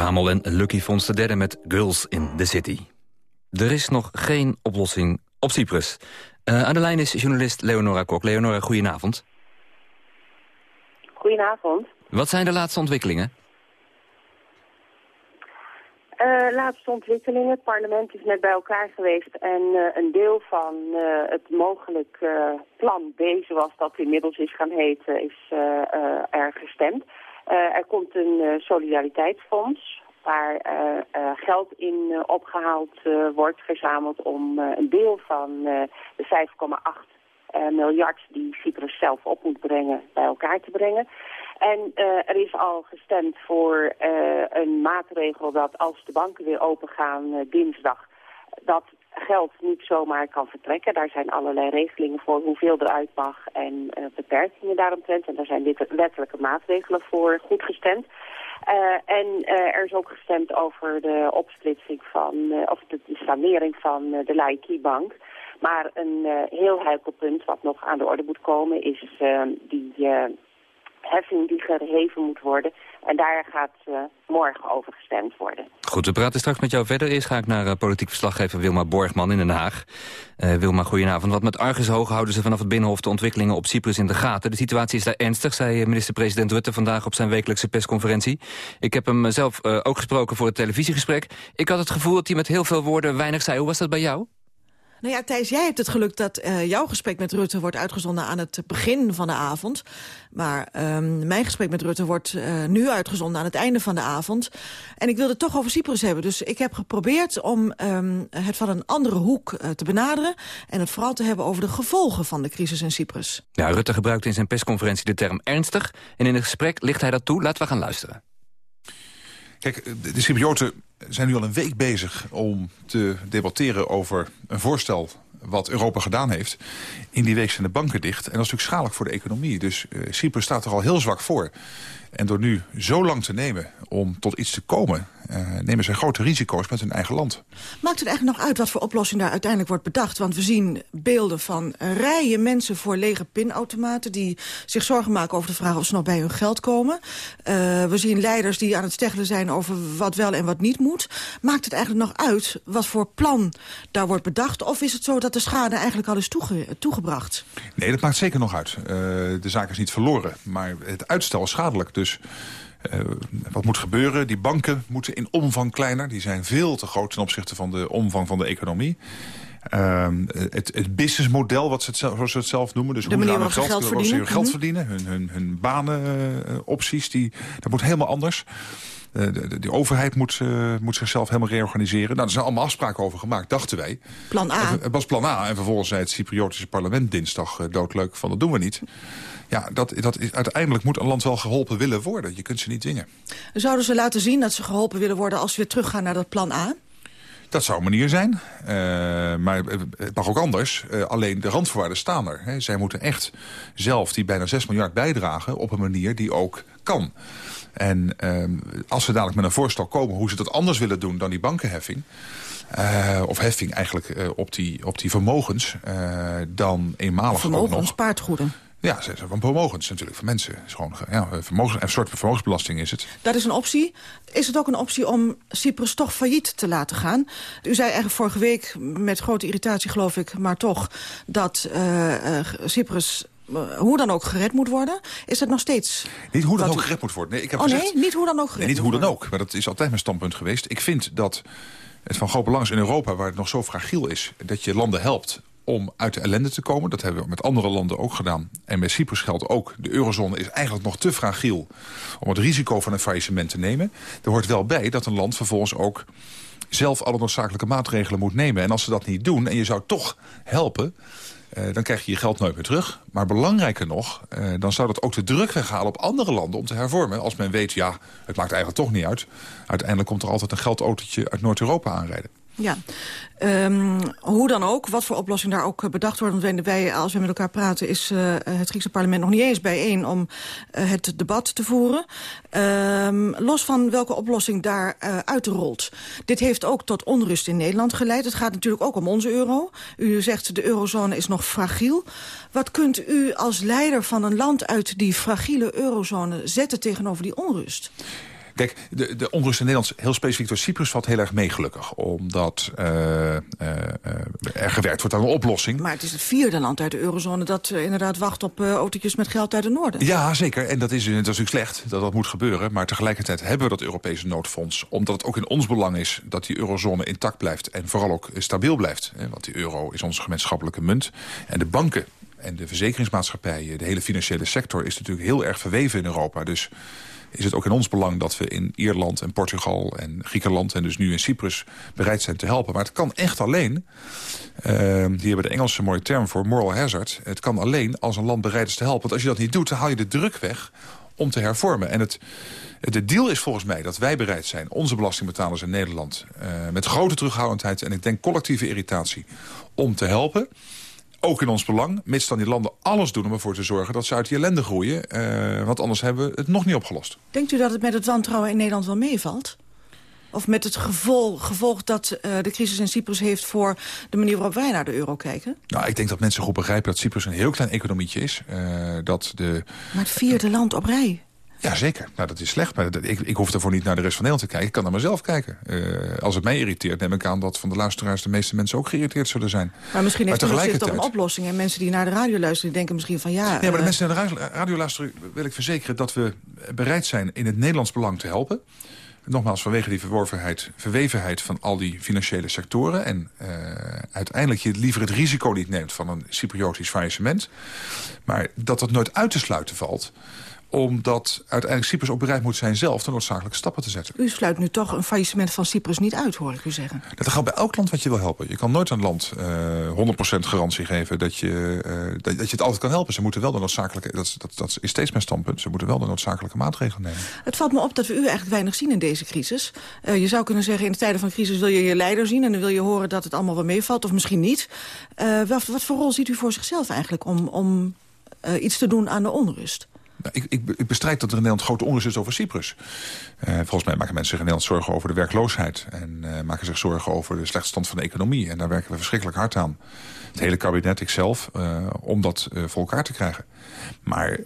Hamel en Lucky Fons de derde met Girls in the City. Er is nog geen oplossing op Cyprus. Uh, aan de lijn is journalist Leonora Kok. Leonora, goedenavond. Goedenavond. Wat zijn de laatste ontwikkelingen? Uh, laatste ontwikkelingen. Het parlement is net bij elkaar geweest en uh, een deel van uh, het mogelijk plan B, zoals dat inmiddels is gaan heten, is er gestemd. Er komt een solidariteitsfonds waar geld in opgehaald wordt, verzameld om een deel van de 5,8 miljard die Cyprus zelf op moet brengen bij elkaar te brengen. En er is al gestemd voor een maatregel dat als de banken weer open gaan dinsdag, dat geld niet zomaar kan vertrekken. Daar zijn allerlei regelingen voor hoeveel eruit mag en beperkingen daaromtrent. En daar zijn wettelijke maatregelen voor goed gestemd. en er is ook gestemd over de opsplitsing van, of de, sanering van de Laiki Bank. Maar een heel heikel punt wat nog aan de orde moet komen is die heffing die geheven moet worden. En daar gaat uh, morgen over gestemd worden. Goed, we praten straks met jou verder. Eerst ga ik naar uh, politiek verslaggever Wilma Borgman in Den Haag. Uh, Wilma, goedenavond. Wat met argusogen houden ze vanaf het Binnenhof de ontwikkelingen op Cyprus in de gaten. De situatie is daar ernstig, zei minister-president Rutte vandaag op zijn wekelijkse persconferentie. Ik heb hem zelf ook gesproken voor het televisiegesprek. Ik had het gevoel dat hij met heel veel woorden weinig zei. Hoe was dat bij jou? Nou ja, Thijs, jij hebt het geluk dat uh, jouw gesprek met Rutte wordt uitgezonden aan het begin van de avond. Maar um, mijn gesprek met Rutte wordt uh, nu uitgezonden aan het einde van de avond. En ik wilde het toch over Cyprus hebben. Dus ik heb geprobeerd om um, het van een andere hoek uh, te benaderen. En het vooral te hebben over de gevolgen van de crisis in Cyprus. Ja, Rutte gebruikte in zijn persconferentie de term ernstig. En in het gesprek ligt hij dat toe. Laten we gaan luisteren. Kijk, de Cyprioten zijn nu al een week bezig om te debatteren over een voorstel wat Europa gedaan heeft. In die week zijn de banken dicht. En dat is natuurlijk schadelijk voor de economie. Dus uh, Cyprus staat er al heel zwak voor. En door nu zo lang te nemen om tot iets te komen... Uh, nemen zij grote risico's met hun eigen land. Maakt het eigenlijk nog uit wat voor oplossing daar uiteindelijk wordt bedacht? Want we zien beelden van rijen mensen voor lege pinautomaten... die zich zorgen maken over de vraag of ze nog bij hun geld komen. Uh, we zien leiders die aan het steggelen zijn over wat wel en wat niet moet. Maakt het eigenlijk nog uit wat voor plan daar wordt bedacht? Of is het zo dat de schade eigenlijk al is toege toegebracht? Nee, dat maakt zeker nog uit. Uh, de zaak is niet verloren, maar het uitstel is schadelijk. Dus uh, wat moet gebeuren? Die banken moeten in omvang kleiner. Die zijn veel te groot ten opzichte van de omvang van de economie. Uh, het, het businessmodel, wat ze het, zoals ze het zelf noemen. Dus de hoe ze geld verdienen. geld verdienen. Hun, hun, hun banenopties, die, dat moet helemaal anders. Uh, de, de, de, overheid moet, uh, moet zichzelf helemaal reorganiseren. Nou, er zijn allemaal afspraken over gemaakt, dachten wij. Plan A. Het was plan A. En vervolgens zei het Cypriotische parlement dinsdag uh, doodleuk van dat doen we niet. Ja, dat, dat is, uiteindelijk moet een land wel geholpen willen worden. Je kunt ze niet dwingen. Zouden ze laten zien dat ze geholpen willen worden als we weer teruggaan naar dat plan A? Dat zou een manier zijn, uh, maar het mag ook anders. Uh, alleen de randvoorwaarden staan er. Hè. Zij moeten echt zelf die bijna 6 miljard bijdragen op een manier die ook kan. En uh, als ze dadelijk met een voorstel komen hoe ze dat anders willen doen dan die bankenheffing... Uh, of heffing eigenlijk uh, op, die, op die vermogens, uh, dan eenmalig Vermogens, ook nog. paardgoeden. Ja, van vermogens natuurlijk, van mensen. is gewoon, ja, vermogens, een soort vermogensbelasting is het. Dat is een optie. Is het ook een optie om Cyprus toch failliet te laten gaan? U zei eigenlijk vorige week, met grote irritatie geloof ik, maar toch... dat uh, uh, Cyprus hoe dan ook gered moet worden. Is dat nog steeds... Niet hoe dan ook u... gered moet worden. Nee, ik heb oh gezegd, nee, niet hoe dan ook gered nee, niet hoe dan ook. Maar dat is altijd mijn standpunt geweest. Ik vind dat het van groot belang is in Europa, waar het nog zo fragiel is... dat je landen helpt om uit de ellende te komen. Dat hebben we met andere landen ook gedaan. En met Cyprus geldt ook, de eurozone is eigenlijk nog te fragiel... om het risico van een faillissement te nemen. Er hoort wel bij dat een land vervolgens ook zelf alle noodzakelijke maatregelen moet nemen. En als ze dat niet doen en je zou toch helpen... Uh, dan krijg je je geld nooit meer terug. Maar belangrijker nog, uh, dan zou dat ook de druk weghalen op andere landen om te hervormen. Als men weet, ja, het maakt eigenlijk toch niet uit. Uiteindelijk komt er altijd een geldautootje uit Noord-Europa aanrijden. Ja, um, hoe dan ook, wat voor oplossing daar ook bedacht wordt. Want wij, als we met elkaar praten, is uh, het Griekse parlement nog niet eens bijeen om uh, het debat te voeren. Um, los van welke oplossing daar uh, uitrolt. Dit heeft ook tot onrust in Nederland geleid. Het gaat natuurlijk ook om onze euro. U zegt de eurozone is nog fragiel. Wat kunt u als leider van een land uit die fragiele eurozone zetten tegenover die onrust? Kijk, de, de onrust in Nederland, heel specifiek door Cyprus, valt heel erg mee gelukkig. Omdat uh, uh, er gewerkt wordt aan een oplossing. Maar het is het vierde land uit de eurozone dat uh, inderdaad wacht op autootjes met geld uit het noorden. Ja, zeker. En dat is, dat is natuurlijk slecht dat dat moet gebeuren. Maar tegelijkertijd hebben we dat Europese noodfonds. Omdat het ook in ons belang is dat die eurozone intact blijft. En vooral ook stabiel blijft. Want die euro is onze gemeenschappelijke munt. En de banken en de verzekeringsmaatschappijen, de hele financiële sector... is natuurlijk heel erg verweven in Europa. Dus is het ook in ons belang dat we in Ierland en Portugal en Griekenland... en dus nu in Cyprus bereid zijn te helpen. Maar het kan echt alleen, uh, hier hebben de Engelse mooie term voor moral hazard... het kan alleen als een land bereid is te helpen. Want als je dat niet doet, dan haal je de druk weg om te hervormen. En het, de deal is volgens mij dat wij bereid zijn, onze belastingbetalers in Nederland... Uh, met grote terughoudendheid en ik denk collectieve irritatie om te helpen ook in ons belang, mits dan die landen alles doen om ervoor te zorgen dat ze uit die ellende groeien. Uh, want anders hebben we het nog niet opgelost. Denkt u dat het met het wantrouwen in Nederland wel meevalt? Of met het gevolg, gevolg dat uh, de crisis in Cyprus heeft voor de manier waarop wij naar de euro kijken? Nou, ik denk dat mensen goed begrijpen dat Cyprus een heel klein economietje is. Uh, dat de, maar het vierde land op rij. Ja, zeker. Nou, dat is slecht. Maar dat, ik, ik hoef ervoor niet naar de rest van Nederland te kijken. Ik kan naar mezelf kijken. Uh, als het mij irriteert, neem ik aan dat van de luisteraars... de meeste mensen ook geïrriteerd zullen zijn. Maar misschien heeft maar toch een oplossing. En mensen die naar de radio luisteren, denken misschien van ja... Nee, maar de uh... mensen die naar de radio luisteren wil ik verzekeren... dat we bereid zijn in het Nederlands belang te helpen. Nogmaals, vanwege die verworvenheid, verwevenheid van al die financiële sectoren... en uh, uiteindelijk je liever het risico niet neemt van een Cypriotisch faillissement. Maar dat dat nooit uit te sluiten valt omdat uiteindelijk Cyprus ook bereid moet zijn zelf de noodzakelijke stappen te zetten. U sluit nu toch een faillissement van Cyprus niet uit, hoor ik u zeggen. Dat gaat bij elk land wat je wil helpen. Je kan nooit een land uh, 100% garantie geven dat je, uh, dat, dat, je het altijd kan helpen. Ze moeten wel de noodzakelijke, dat, dat, dat is steeds mijn standpunt, ze moeten wel de noodzakelijke maatregelen nemen. Het valt me op dat we u eigenlijk weinig zien in deze crisis. Uh, je zou kunnen zeggen, in de tijden van crisis wil je je leider zien... en dan wil je horen dat het allemaal wel meevalt, of misschien niet. wat, wat voor rol ziet u voor zichzelf eigenlijk om, om iets te doen aan de onrust? Nou, ik, ik, ik, bestrijd dat er in Nederland grote onrust is over Cyprus. Uh, volgens mij maken mensen zich in Nederland zorgen over de werkloosheid. En uh, maken zich zorgen over de slechte stand van de economie. En daar werken we verschrikkelijk hard aan. Het hele kabinet, ikzelf, uh, om dat voor elkaar te krijgen. Maar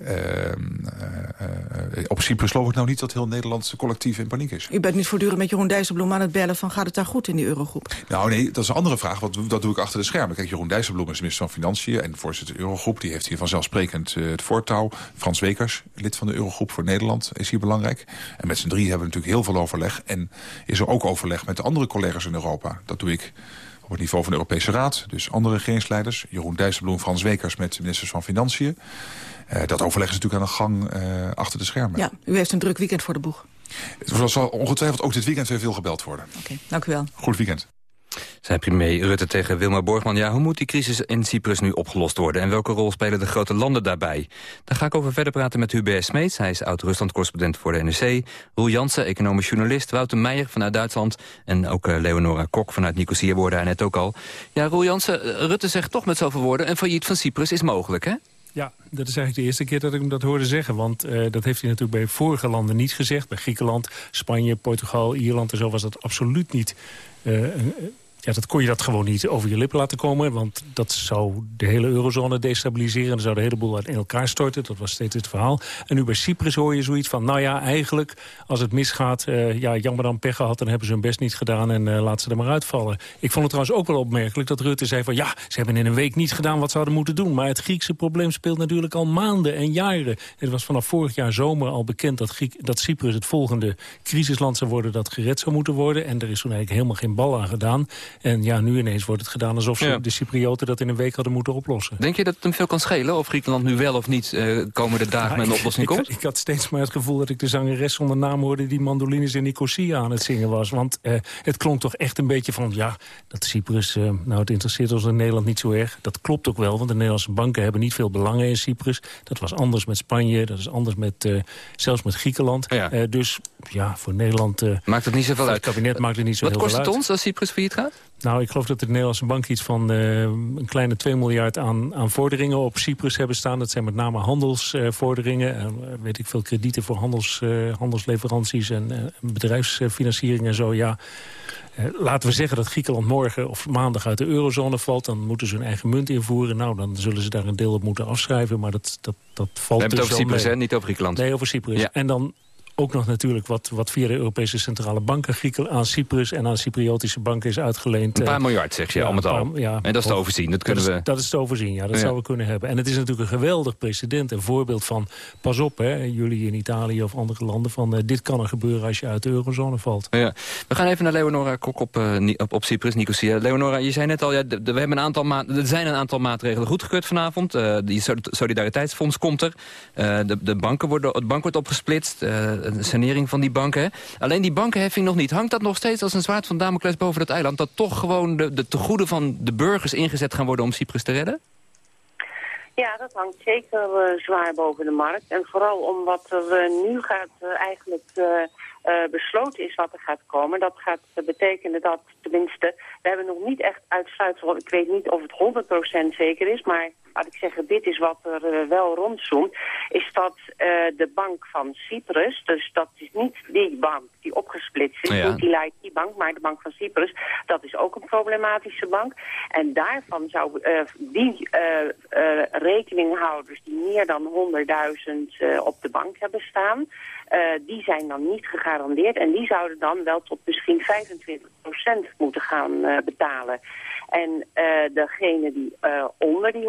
op Cyprus geloof ik nou niet dat heel Nederland collectief in paniek is. U bent niet voortdurend met Jeroen Dijsselbloem aan het bellen van gaat het daar goed in die eurogroep? Nou nee, dat is een andere vraag. Want dat doe ik achter de schermen. Kijk, Jeroen Dijsselbloem is minister van Financiën en voorzitter de eurogroep. Die heeft hier vanzelfsprekend het voortouw. Frans Wekers, lid van de eurogroep voor Nederland, is hier belangrijk. En met z'n drie hebben we natuurlijk heel veel overleg. En is er ook overleg met de andere collega's in Europa. Dat doe ik op het niveau van de Europese Raad. Dus andere regeringsleiders. Jeroen Dijsselbloem, Frans Wekers met de ministers van Financiën. Uh, dat overleg is natuurlijk aan de gang uh, achter de schermen. Ja, u heeft een druk weekend voor de boeg. Het zal ongetwijfeld ook dit weekend weer veel gebeld worden. Oké, okay, dank u wel. Goed weekend. Zijn premier Rutte tegen Wilma Borgman. Ja, hoe moet die crisis in Cyprus nu opgelost worden? En welke rol spelen de grote landen daarbij? Daar ga ik over verder praten met Hubert Smeets. Hij is oud-Rusland-correspondent voor de NRC. Roel Jansen, economisch journalist. Wouter Meijer vanuit Duitsland. En ook uh, Leonora Kok vanuit Nicosia hoorde hij net ook al. Ja, Roel Jansen, Rutte zegt toch met zoveel woorden... een failliet van Cyprus is mogelijk, hè? Ja, dat is eigenlijk de eerste keer dat ik hem dat hoorde zeggen. Want uh, dat heeft hij natuurlijk bij vorige landen niet gezegd. Bij Griekenland, Spanje, Portugal, Ierland en zo was dat absoluut niet... Uh, ja, dat kon je dat gewoon niet over je lippen laten komen. Want dat zou de hele eurozone destabiliseren. Dan zou de hele boel in elkaar storten. Dat was steeds het verhaal. En nu bij Cyprus hoor je zoiets van... nou ja, eigenlijk, als het misgaat... Uh, ja, jammer dan pech gehad, dan hebben ze hun best niet gedaan... en uh, laat ze er maar uitvallen. Ik vond het trouwens ook wel opmerkelijk dat Rutte zei van... ja, ze hebben in een week niet gedaan wat ze hadden moeten doen. Maar het Griekse probleem speelt natuurlijk al maanden en jaren. Het was vanaf vorig jaar zomer al bekend dat, Griek, dat Cyprus het volgende crisisland zou worden... dat gered zou moeten worden. En er is toen eigenlijk helemaal geen bal aan gedaan. En ja, nu ineens wordt het gedaan alsof ja. de Cyprioten dat in een week hadden moeten oplossen. Denk je dat het hem veel kan schelen of Griekenland nu wel of niet uh, komende dagen ja, met een oplossing ik, komt? Ik, ik, had steeds maar het gevoel dat ik de zangeres zonder naam hoorde die mandolines in Nicosia aan het zingen was. Want uh, het klonk toch echt een beetje van, ja, dat Cyprus, uh, nou het interesseert ons in Nederland niet zo erg. Dat klopt ook wel, want de Nederlandse banken hebben niet veel belangen in Cyprus. Dat was anders met Spanje, dat is anders met, zelfs met Griekenland. Ja. dus ja, voor Nederland... maakt het niet zoveel uit? Het kabinet maakt het niet zo Wat heel kost veel het uit. ons als Cyprus failliet gaat? Nou, ik geloof dat de Nederlandse bank iets van uh, een kleine 2 miljard aan, aan vorderingen op Cyprus hebben staan. Dat zijn met name handelsvorderingen. Uh, weet ik veel kredieten voor handels, handelsleveranties en bedrijfsfinanciering en zo. Ja, laten we zeggen dat Griekenland morgen of maandag uit de eurozone valt. Dan moeten ze hun eigen munt invoeren. Nou, dan zullen ze daar een deel op moeten afschrijven. Maar dat, dat, dat valt We hebben dus het over Cyprus, hè? niet over Griekenland. Nee, over Cyprus. Ja. En dan ook nog natuurlijk wat, wat via de Europese Centrale Banken Grieken, aan Cyprus en aan Cypriotische banken is uitgeleend. Een paar Eh, miljard, zeg je, ja, al met een al. paar- ja, en dat is te overzien, dat kunnen is, we... Dat is te overzien, ja. Dat Ja. zouden we kunnen hebben. En het is natuurlijk een geweldig precedent. Een voorbeeld van, pas op, hè, jullie in Italië of andere landen... van eh, dit kan er gebeuren als je uit de eurozone valt. Ja. We gaan even naar Leonora Kok op, eh, op, op Cyprus, Nicosia. Leonora, je zei net al, ja, we hebben een aantal er zijn een aantal maatregelen goedgekeurd vanavond. Eh die Sol- Solidariteitsfonds komt er. De, de banken worden, het bank wordt opgesplitst. Een sanering van die banken. Alleen die bankenheffing nog niet. Hangt dat nog steeds als een zwaard van Damocles boven het eiland... dat toch gewoon de, de tegoeden van de burgers ingezet gaan worden om Cyprus te redden? Ja, dat hangt zeker eh, zwaar boven de markt. En vooral omdat er eh, nu gaat eh, eigenlijk besloten is wat er gaat komen. Dat gaat eh, betekenen dat, tenminste, we hebben nog niet echt uitsluitsel. Ik weet niet of het 100% zeker is, maar laat ik zeggen, dit is wat er eh, wel rondzoomt. Is dat eh, de bank van Cyprus, dus dat is niet die bank die opgesplitst is, Ja. niet die Laiki bank, maar de bank van Cyprus, dat is ook een problematische bank. En daarvan zou eh, die eh, eh, rekeninghouders die meer dan 100.000 eh, op de bank hebben staan, eh, die zijn dan niet gegarandeerd. En die zouden dan wel tot misschien 25% moeten gaan eh, betalen. En eh degene die eh, onder die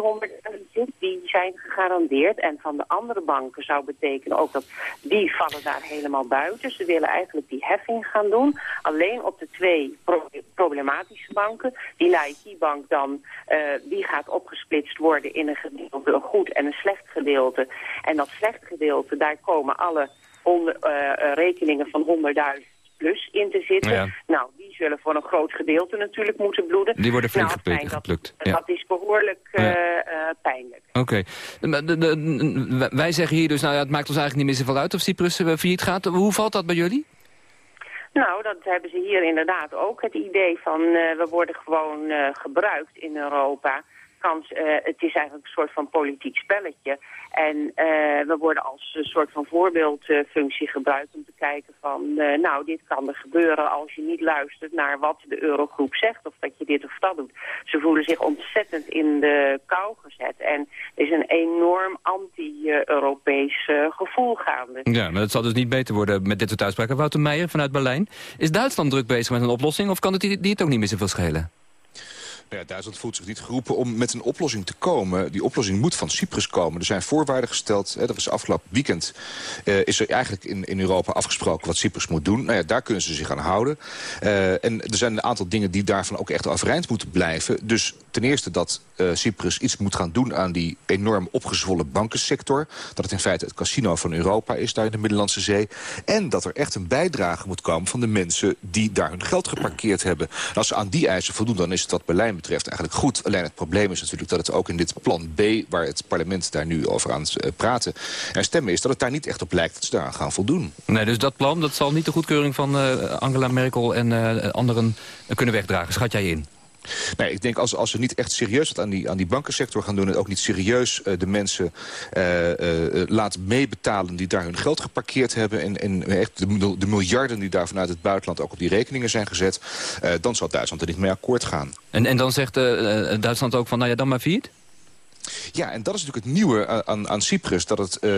100.000 zit, die zijn gegarandeerd. En van de andere banken zou betekenen ook dat die vallen daar helemaal buiten. Ze willen eigenlijk die heffing gaan doen. Alleen op de twee pro- problematische banken. Die Laiki-bank dan, eh, die gaat opgesplitst worden in een goed en een slecht gedeelte. En dat slecht gedeelte, daar komen alle onder, eh, eh, rekeningen van 100.000 plus in te zitten. Ja. Nou, die zullen voor een groot gedeelte natuurlijk moeten bloeden. Die worden flink nou, geplukt- dat, ja. dat is behoorlijk eh, pijnlijk. Oké. Wij- zeggen hier dus, nou ja, het maakt ons eigenlijk niet meer zoveel uit of Cyprus failliet gaat. Hoe valt dat bij jullie? Nou, dat hebben ze hier inderdaad ook. Het idee van we worden gewoon gebruikt in Europa. Eh, het is eigenlijk een soort van politiek spelletje. En eh, we worden als een soort van voorbeeldfunctie gebruikt om te kijken van... eh, nou, dit kan er gebeuren als je niet luistert naar wat de Eurogroep zegt... of dat je dit of dat doet. Ze voelen zich ontzettend in de kou gezet. En er is een enorm anti-Europees gevoel gaande. Ja, maar het zal dus niet beter worden met dit soort uitspraken. Wouter Meijer vanuit Berlijn. Is Duitsland druk bezig met een oplossing of kan het die het ook niet meer zoveel schelen? Ja, Duitsland voelt zich niet geroepen om met een oplossing te komen. Die oplossing moet van Cyprus komen. Er zijn voorwaarden gesteld. Hè, er is afgelopen weekend eh, is er eigenlijk in, in Europa afgesproken wat Cyprus moet doen. Nou ja, daar kunnen ze zich aan houden. Eh, en er zijn een aantal dingen die daarvan ook echt overeind moeten blijven. Dus ten eerste dat eh, Cyprus iets moet gaan doen aan die enorm opgezwollen bankensector. Dat het in feite het casino van Europa is daar in de Middellandse Zee. En dat er echt een bijdrage moet komen van de mensen die daar hun geld geparkeerd hebben. En als ze aan die eisen voldoen, dan is het wat Berlijn betreft eigenlijk goed. Alleen het probleem is natuurlijk dat het ook in dit plan B... waar het parlement daar nu over aan het eh, praten en stemmen is... dat het daar niet echt op lijkt dat ze daaraan gaan voldoen. Nee, dus dat plan dat zal niet de goedkeuring van eh, Angela Merkel en eh, anderen kunnen wegdragen. Schat jij in? Nee, ik denk als, als we niet echt serieus wat aan die, aan die bankensector gaan doen... en ook niet serieus eh, de mensen eh, eh, laten meebetalen... die daar hun geld geparkeerd hebben... en, en echt de, de miljarden die daar vanuit het buitenland ook op die rekeningen zijn gezet... dan zal Duitsland er niet mee akkoord gaan. En, en dan zegt Duitsland ook van, nou ja, dan maar viert? Ja, en dat is natuurlijk het nieuwe aan, aan, aan Cyprus. Dat het, eh,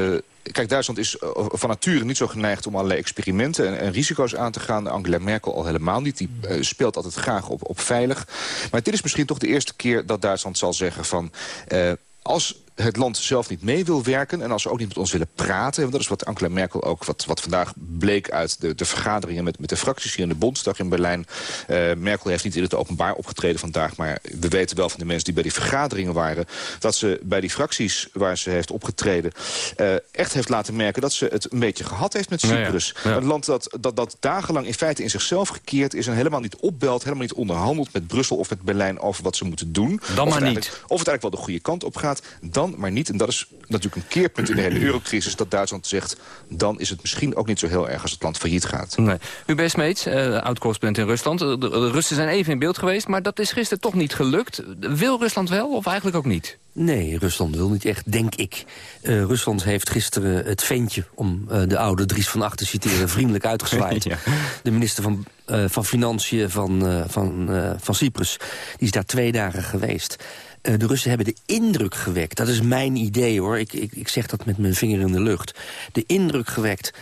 kijk, Duitsland is eh, van nature niet zo geneigd om allerlei experimenten en, risico's aan te gaan. Angela Merkel al helemaal niet. Die eh, speelt altijd graag op, op veilig. Maar dit is misschien toch de eerste keer dat Duitsland zal zeggen van... eh, als het land zelf niet mee wil werken... en als ze ook niet met ons willen praten... want dat is wat Angela Merkel ook, wat, wat vandaag bleek uit de, de vergaderingen... Met, met de fracties hier in de Bondsdag in Berlijn. Eh, Merkel heeft niet in het openbaar opgetreden vandaag... maar we weten wel van de mensen die bij die vergaderingen waren... dat ze bij die fracties waar ze heeft opgetreden... eh, echt heeft laten merken dat ze het een beetje gehad heeft met ja. Cyprus. Ja. Een land dat, dat, dat dagenlang in feite in zichzelf gekeerd is... en helemaal niet opbelt, helemaal niet onderhandelt met Brussel of met Berlijn... over wat ze moeten doen. Dan Of maar niet. Of het eigenlijk wel de goede kant op gaat, dan maar niet. En dat is natuurlijk een keerpunt in de hele eurocrisis... dat Duitsland zegt, dan is het misschien ook niet zo heel erg... als het land failliet gaat. Nee. Hubert Smeets, eh oud-correspondent in Rusland. De, de- Russen zijn even in beeld geweest, maar dat is gisteren toch niet gelukt. Wil Rusland wel of eigenlijk ook niet? Nee, Rusland wil niet echt, denk ik. Eh, Rusland heeft gisteren het ventje, om eh, de oude Dries van Acht te citeren... vriendelijk uitgezwaaid. Ja. De minister van, eh, van Financiën van, eh, van, eh, van Cyprus, die is daar twee dagen geweest. Eh, de Russen hebben de indruk gewekt, dat is mijn idee hoor, ik, ik, ik zeg dat met mijn vinger in de lucht... de indruk gewekt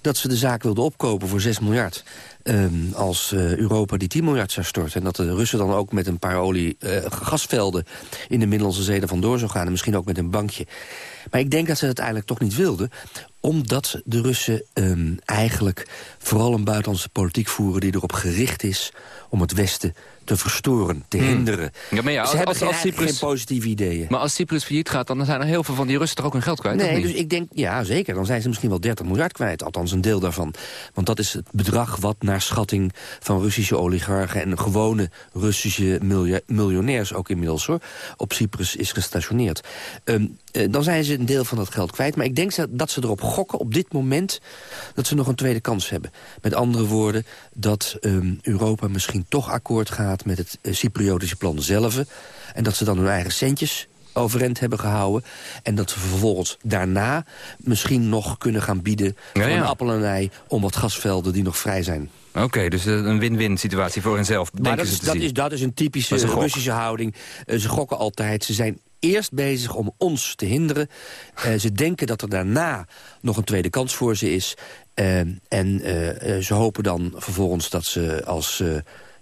dat ze de zaak wilden opkopen voor 6 miljard... Ehm, als eh, Europa die 10 miljard zou storten. En dat de Russen dan ook met een paar olie uh, gasvelden... in de Middellandse Zee vandoor zou gaan. En misschien ook met een bankje. Maar ik denk dat ze het eigenlijk toch niet wilden omdat de Russen um, eigenlijk vooral een buitenlandse politiek voeren... die erop gericht is om het Westen te verstoren, te Hmm. hinderen. Ja, maar ja, Ze als, hebben als, geen, als Cyprus, geen positieve ideeën. maar als Cyprus failliet gaat, dan zijn er heel veel van die Russen toch ook hun geld kwijt? Nee, dus ik denk, ja zeker, dan zijn ze misschien wel 30 miljard kwijt. Althans een deel daarvan. Want dat is het bedrag wat naar schatting van Russische oligarchen... en gewone Russische miljonairs ook inmiddels hoor, op Cyprus is gestationeerd. Ehm, eh, dan zijn ze een deel van dat geld kwijt. Maar ik denk dat ze erop gokken op dit moment dat ze nog een tweede kans hebben. Met andere woorden, dat ehm, Europa misschien toch akkoord gaat... met het eh, Cypriotische plan zelf. En dat ze dan hun eigen centjes overeind hebben gehouden. En dat ze vervolgens daarna misschien nog kunnen gaan bieden... Ja, voor ja. een appel en ei om wat gasvelden die nog vrij zijn. Oké, dus eh, een win-win situatie voor henzelf. Maar dat ze is, dat, zien. is, dat is een typische een. Russische houding. Ze gokken altijd. Ze zijn eerst bezig om ons te hinderen. Eh, ze denken dat er daarna nog een tweede kans voor ze is. Eh, en eh, ze hopen dan vervolgens dat ze als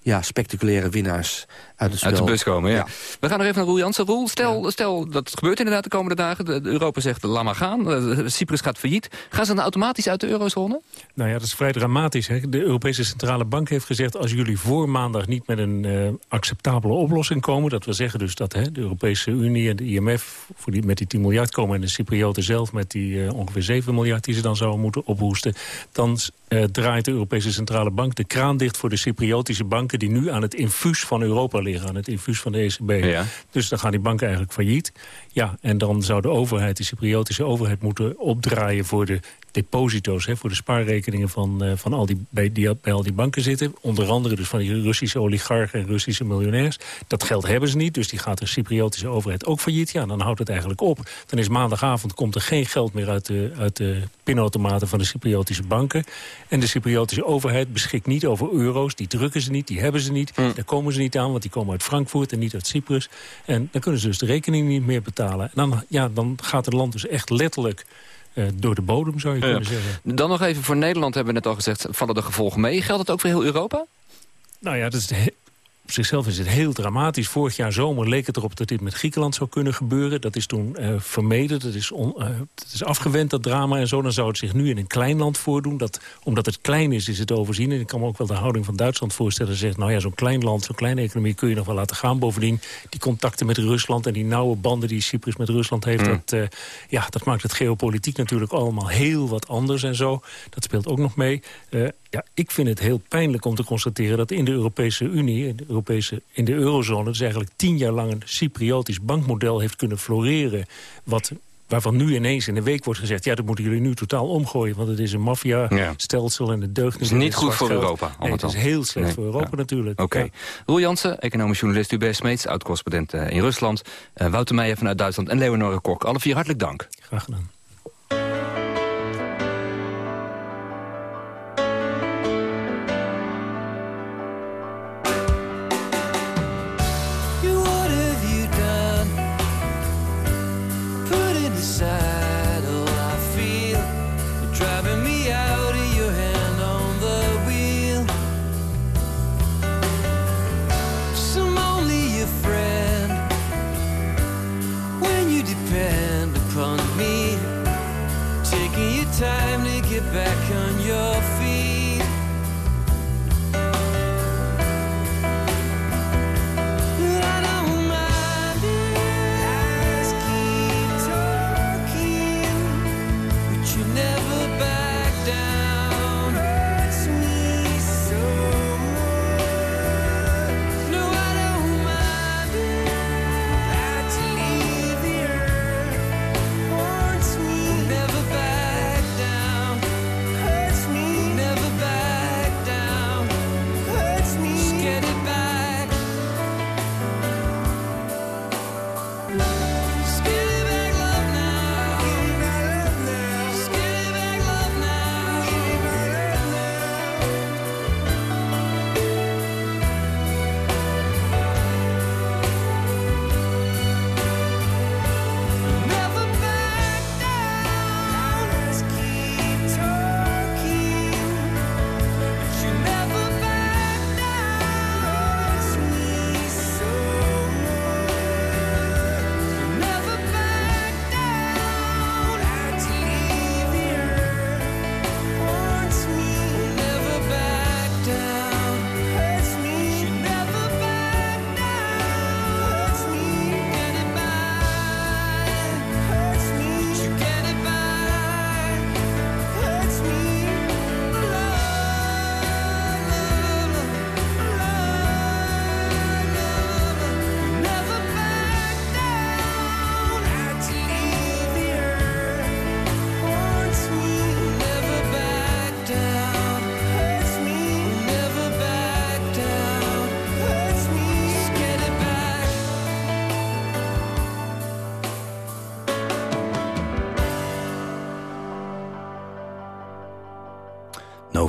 ja, spectaculaire winnaars uit het spel... Uit de bus komen, ja. We gaan nog even naar Roel Jansen. Roel, stel, stel dat gebeurt inderdaad de komende dagen. De, de Europa zegt, laat maar gaan. Eh, Cyprus gaat failliet. Gaan ze dan automatisch uit de eurozone? Nou ja, dat is vrij dramatisch. Hè? De Europese Centrale Bank heeft gezegd... als jullie voor maandag niet met een eh, acceptabele oplossing komen... dat wil zeggen dus dat hè, de Europese Unie en de IMF... Voor die, met die 10 miljard komen en de Cyprioten zelf... met die eh, ongeveer 7 miljard die ze dan zouden moeten ophoesten... dan eh, draait de Europese Centrale Bank de kraan dicht voor de Cypriotische banken... die nu aan het infuus van Europa liggen, aan het infuus van de ECB. Ja. Dus dan gaan die banken eigenlijk failliet. Ja, en dan zou de overheid, de Cypriotische overheid... moeten opdraaien voor de deposito's, hè, voor de spaarrekeningen van, eh, van al die, bij, die bij al die banken zitten. Onder andere dus van die Russische oligarchen en Russische miljonairs. Dat geld hebben ze niet, dus die gaat de Cypriotische overheid ook failliet. Ja, dan houdt het eigenlijk op. Dan is maandagavond komt er geen geld meer uit de, uit de pinautomaten van de Cypriotische banken. En de Cypriotische overheid beschikt niet over euro's. Die drukken ze niet, die hebben ze niet. Daar komen ze niet aan, want die komen uit Frankfurt en niet uit Cyprus. En dan kunnen ze dus de rekening niet meer betalen. En dan, ja, dan gaat het land dus echt letterlijk door de bodem, zou je kunnen zeggen. Dan nog even voor Nederland, hebben we net al gezegd, vallen de gevolgen mee. Geldt het ook voor heel Europa? Nou ja, dat is op zichzelf is het heel dramatisch. Vorig jaar zomer leek het erop dat dit met Griekenland zou kunnen gebeuren. Dat is toen eh, vermeden, dat is, on, eh, dat is afgewend, dat drama en zo. Dan zou het zich nu in een klein land voordoen. Dat, omdat het klein is, is het overzien. En ik kan me ook wel de houding van Duitsland voorstellen. Dat zegt, nou ja, zo'n klein land, zo'n kleine economie kun je nog wel laten gaan. Bovendien, die contacten met Rusland en die nauwe banden die Cyprus met Rusland heeft... Hmm. Dat, eh, ja, dat maakt het geopolitiek natuurlijk allemaal heel wat anders en zo. Dat speelt ook nog mee. Ja, ik vind het heel pijnlijk om te constateren dat in de Europese Unie, de, Europese, in de eurozone, dus eigenlijk tien jaar lang een Cypriotisch bankmodel heeft kunnen floreren. Wat, waarvan nu ineens in een week wordt gezegd, ja, dat moeten jullie nu totaal omgooien, want het is een maffia-stelsel en het deugt is niet. het goed voor geld. Europa, Nee, het is heel slecht Nee, voor Europa ja. natuurlijk. Oké. Ja. Roel Jansen, economisch journalist Hubert Smeets... oud-correspondent eh, in Rusland. Eh, Wouter Meijer vanuit Duitsland en Leonore Kok. Alle vier hartelijk dank. Graag gedaan.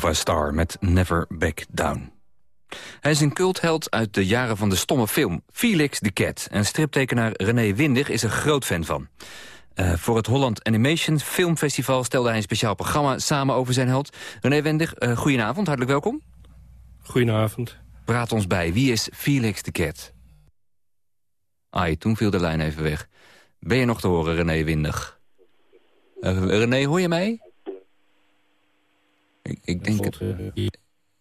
Nova Star met Never Back Down. Hij is een cultheld uit de jaren van de stomme film Felix the Cat. En striptekenaar René Windig is er groot fan van. Uh, voor het Holland Animation Filmfestival stelde hij een speciaal programma samen over zijn held. René Windig, uh, goedenavond, hartelijk welkom. Goedenavond. Praat ons bij, wie is Felix the Cat? Ai, toen viel de lijn even weg. Ben je nog te horen, René Windig? Uh, René, hoor je mij? Ik, ik denk het... Uh,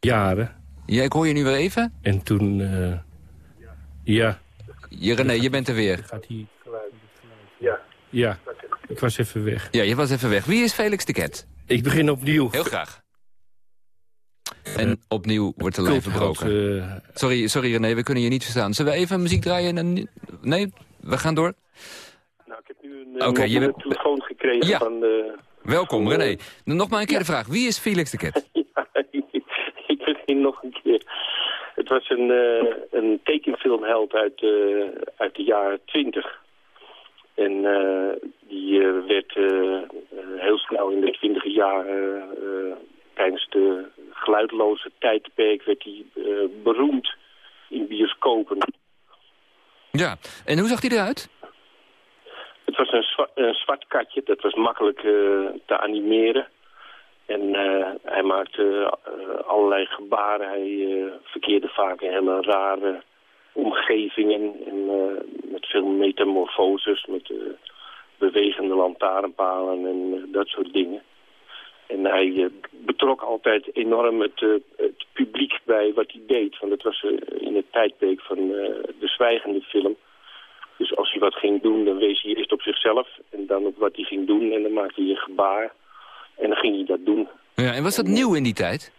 jaren. Ja, ik hoor je nu weer even. En toen... Uh, ja. Je, René, je bent er weer. Gaat hier Ja. Ja, ik was even weg. Ja, je was even weg. Wie is Felix de Cat? Ik begin opnieuw. Heel graag. En opnieuw wordt de lijn verbroken. Uh, sorry, sorry René, we kunnen je niet verstaan. Zullen we even muziek draaien? Nee, we gaan door. Nou, ik heb nu een, okay, je bent... telefoon gekregen ja. van... De... Welkom, René. Nog maar een keer de vraag. Wie is Felix de ja, ik begin nog een keer. Het was een, uh, een tekenfilmheld uit, uh, uit de jaren twintig. En uh, die werd heel snel in de twintige jaren, tijdens de geluidloze tijdperk, werd hij beroemd in bioscopen. Ja, en hoe zag hij eruit? Was een, zwa een zwart katje, dat was makkelijk te animeren. En hij maakte allerlei gebaren, hij verkeerde vaak in hele rare omgevingen en met veel metamorfoses, met bewegende lantaarnpalen en dat soort dingen. En hij betrok altijd enorm het, het, publiek bij wat hij deed. Want het was in het tijdperk van de zwijgende film. Dus als hij wat ging doen, dan wees hij eerst op zichzelf. En dan op wat hij ging doen. En dan maakte hij een gebaar. En dan ging hij dat doen. Ja, en was dat en, nieuw in die tijd?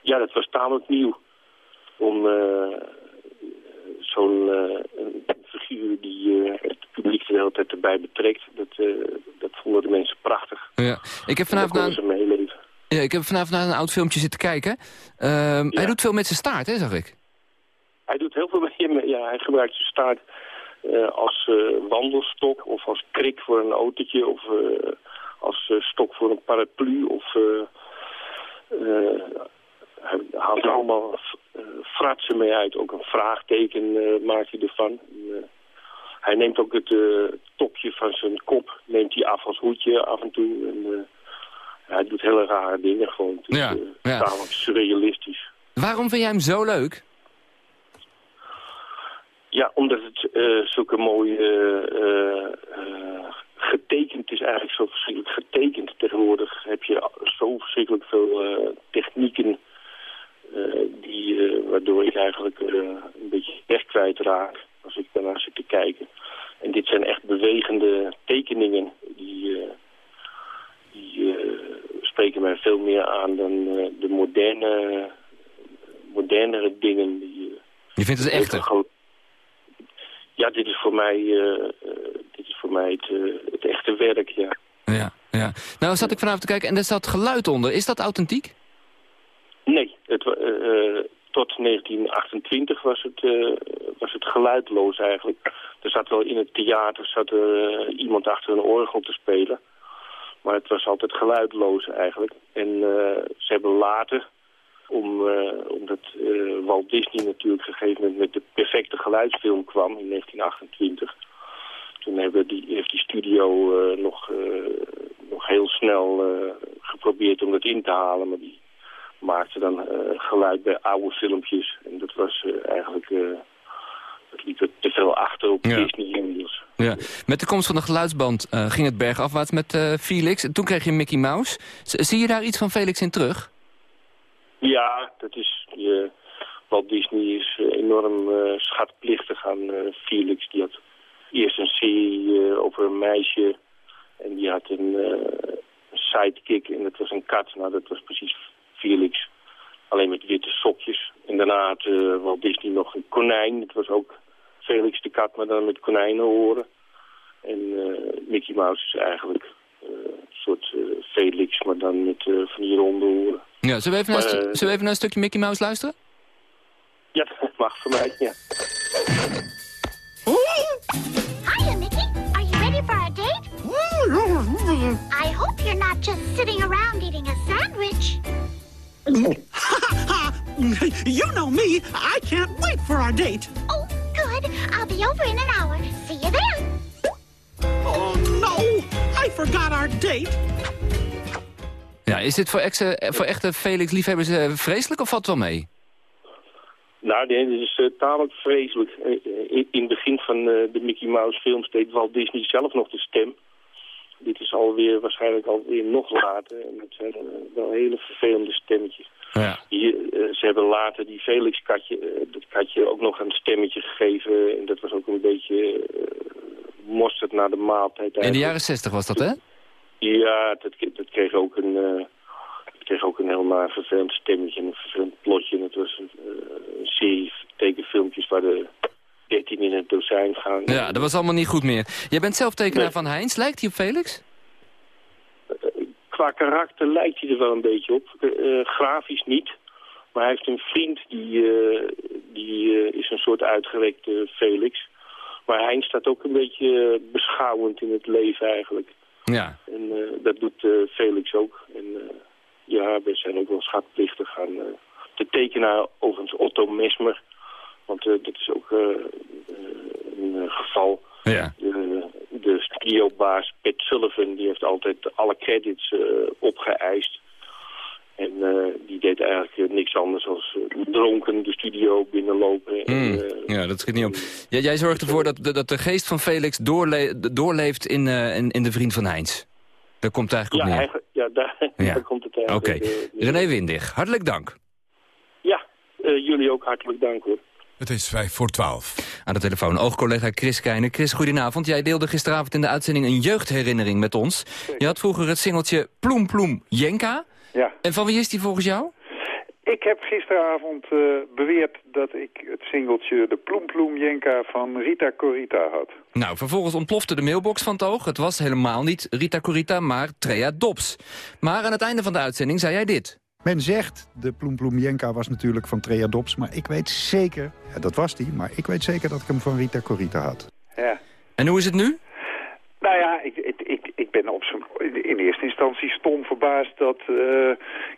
Ja, dat was tamelijk nieuw. Om zo'n uh, figuur die uh, het publiek de hele tijd erbij betrekt. Dat, dat vonden de mensen prachtig. Ja. Ik heb vanavond naar ze meeleven. Ja, ik heb vanavond naar een oud filmpje zitten kijken. Uh, ja. Hij doet veel met zijn staart, hè, zag ik. Hij doet heel veel met ja, hij gebruikt zijn staart als wandelstok of als krik voor een autootje of als stok voor een paraplu of hij haalt er allemaal uh, fratsen mee uit. Ook een vraagteken uh, maakt hij ervan. Uh, hij neemt ook het topje van zijn kop neemt hij af als hoedje af en toe. En, hij doet hele rare dingen gewoon. Het is ja, ja. tamelijk surrealistisch. Waarom vind jij hem zo leuk? Ja, omdat het zulke mooie getekend is eigenlijk zo verschrikkelijk getekend. Tegenwoordig heb je zo verschrikkelijk veel technieken uh, die, uh, waardoor ik eigenlijk uh, een beetje weg kwijt raak als ik daarnaar zit te kijken. En dit zijn echt bewegende tekeningen die, die spreken mij veel meer aan dan de moderne, modernere dingen. Die, Je vindt het echter? Ja, dit is voor mij, dit is voor mij het, het echte werk, ja. Ja, ja. Nou zat ik vanavond te kijken en er zat geluid onder. Is dat authentiek? Nee, het, tot 1928 was het, was het geluidloos eigenlijk. Er zat wel in het theater zat, iemand achter een orgel te spelen. Maar het was altijd geluidloos eigenlijk. En ze hebben later, om, omdat Walt Disney natuurlijk op een gegeven moment met de perfecte geluidsfilm kwam in 1928... Toen hebben die, heeft die studio nog, nog heel snel geprobeerd om dat in te halen, maar die maakte dan geluid bij oude filmpjes. En dat was eigenlijk... Dat liep er te veel achter op ja. Disney inmiddels. Ja. Met de komst van de geluidsband ging het bergafwaarts met Felix. En toen kreeg je Mickey Mouse. Z zie je daar iets van Felix in terug? Ja, dat is... Je, Walt Disney is enorm schatplichtig aan Felix. Die had eerst een serie over een meisje... En die had een sidekick en dat was een kat. Nou, dat was precies Felix. Alleen met witte sokjes. En daarna had uh, Walt Disney nog een konijn. Het was ook Felix de kat, maar dan met konijnenhoren. En uh, Mickey Mouse is eigenlijk uh, een soort Felix, maar dan met van die ronde horen. Ja, zullen we, even maar, naar zullen we even naar een stukje Mickey Mouse luisteren? Ja, dat mag voor mij, ja. Hiya, Mickey. Are you ready for a date? I hope you're not just sitting around eating a sandwich. you know me. I can't wait for our date. Oh, good. I'll be over in an hour. See you then. Oh, no. I forgot our date. Ja, is dit voor, ex, voor echte Felix-liefhebbers uh, vreselijk of valt het wel mee? Nou, dit is uh, tamelijk vreselijk. Uh, in, in, het begin van de Mickey Mouse films deed Walt Disney zelf nog de stem. Dit is alweer waarschijnlijk alweer nog later. En het zijn wel hele vervelende stemmetjes. Ja. Ze hebben later die Felix-katje dat katje ook nog een stemmetje gegeven. En dat was ook een beetje mosterd naar de maaltijd. In de jaren zestig was dat, hè? Ja, dat, dat kreeg ook een, uh, ook een vervelend stemmetje en een vervelend plotje. Het was een, uh, een serie tekenfilmpjes waar de 13 in het dozijn gaan. Ja, dat was allemaal niet goed meer. Jij bent zelf tekenaar nee. van Heinz. Lijkt hij op Felix? Uh, qua karakter lijkt hij er wel een beetje op. grafisch niet. Maar hij heeft een vriend die, die is een soort uitgerekte Felix. Maar Heinz staat ook een beetje beschouwend in het leven eigenlijk. Ja. En dat doet Felix ook. Ja, we zijn ook wel schatplichtig gaan de tekenaar overigens Otto Mesmer. Want dat is ook een geval. Ja. De, de studiobaas Pet Sullivan die heeft altijd alle credits opgeëist. En uh, die deed eigenlijk niks anders dan uh, dronken de studio binnenlopen. En, mm, uh, ja, dat schiet niet op. Ja, jij zorgt ervoor dat, dat de geest van Felix doorle doorleeft in, in, in de vriend van Heinz. Daar komt het eigenlijk ja, op neer. Eigenlijk, ja, daar, ja. daar komt het eigenlijk. Oké. Okay. René Windig, hartelijk dank. Ja, jullie ook hartelijk dank hoor. Het is vijf voor twaalf. Aan de telefoon oogcollega Chris Keijnen. Chris, goedenavond. Jij deelde gisteravond in de uitzending een jeugdherinnering met ons. Je had vroeger het singeltje Ploem Ploem Jenka. Ja. En van wie is die volgens jou? Ik heb gisteravond uh, beweerd dat ik het singeltje De Ploem Ploem Jenka van Rita Corita had. Nou, vervolgens ontplofte de mailbox van het oog. Het was helemaal niet Rita Corita, maar Trea Dobbs. Maar aan het einde van de uitzending zei jij dit. Men zegt, de Ploem Ploem Jenka was natuurlijk van Trea Dobbs... maar ik weet zeker, ja, dat was die, maar ik weet zeker dat ik hem van Rita Corita had. Ja. En hoe is het nu? Nou ja, ik, ik, ik, ik ben op zijn, in eerste instantie stom verbaasd dat uh,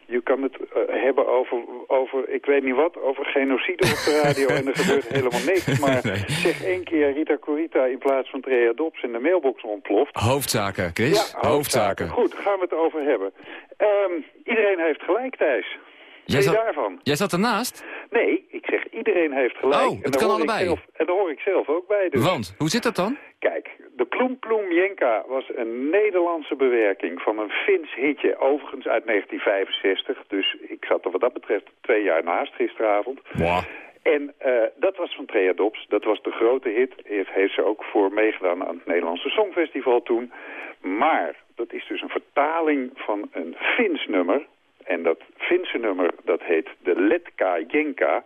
je kan het uh, hebben over, over, ik weet niet wat, over genocide op de radio en er gebeurt helemaal niks. Maar nee. zeg één keer Rita Corita in plaats van Trea Dobbs in de mailbox ontploft. Hoofdzaken, Chris. Ja, hoofdzaken. Goed, gaan we het over hebben. Um, iedereen heeft gelijk, Thijs. Jij zat, daarvan? Jij zat ernaast? Nee, ik zeg iedereen heeft gelijk. Oh, het kan allebei. Zelf, en daar hoor ik zelf ook bij. Dus. Want, hoe zit dat dan? Kijk, de Ploem Ploem Jenka was een Nederlandse bewerking van een Fins hitje. Overigens uit 1965, dus ik zat er wat dat betreft twee jaar naast gisteravond. Wow. En uh, dat was van Trea Dobbs. Dat was de grote hit. Heeft, heeft ze ook voor meegedaan aan het Nederlandse Songfestival toen. Maar dat is dus een vertaling van een Fins nummer. En dat Finse nummer, dat heet de Letka Jenka.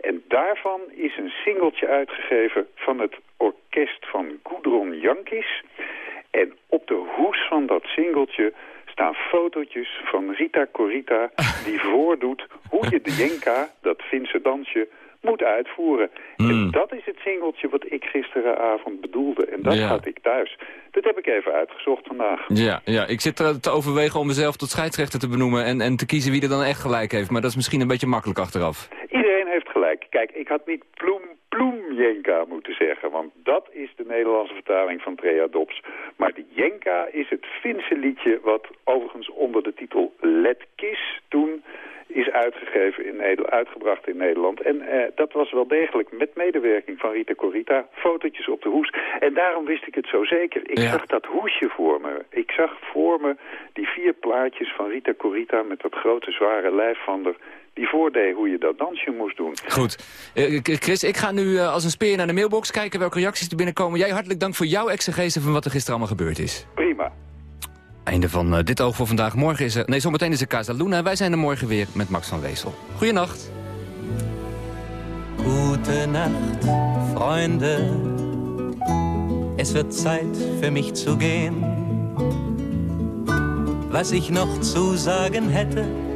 En daarvan is een singeltje uitgegeven van het orkest van Gudrun Jankis. En op de hoes van dat singeltje staan fotootjes van Rita Corita... die voordoet hoe je de Jenka, dat Finse dansje, moet uitvoeren. Hmm. En dat is het singeltje wat ik gisteravond bedoelde. En dat Ja. had ik thuis. Dat heb ik even uitgezocht vandaag. Ja, ja, ik zit er te overwegen om mezelf tot scheidsrechter te benoemen... En, en te kiezen wie er dan echt gelijk heeft. Maar dat is misschien een beetje makkelijk achteraf. Kijk, ik had niet ploem ploem Jenka moeten zeggen, want dat is de Nederlandse vertaling van Trea Dobbs. Maar de Jenka is het Finse liedje wat overigens onder de titel Let Kiss toen is uitgegeven in Nederland, uitgebracht in Nederland. En eh, dat was wel degelijk met medewerking van Rita Corita, fotootjes op de hoes. En daarom wist ik het zo zeker. Ik Ja. zag dat hoesje voor me. Ik zag voor me die vier plaatjes van Rita Corita met dat grote zware lijf van haar die voordeed hoe je dat dansje moest doen. Goed. Eh, Chris, ik ga nu eh, als een speer naar de mailbox kijken welke reacties er binnenkomen. Jij hartelijk dank voor jouw exegese van wat er gisteren allemaal gebeurd is. Prima. Einde van eh, dit oog voor vandaag. Morgen is er... Nee, zometeen is er Casa Luna. Wij zijn er morgen weer met Max van Weesel. Goeienacht. Gute Nacht, Freunde. Es wird Zeit für mich zu gehen. Was ich noch zu sagen hätte,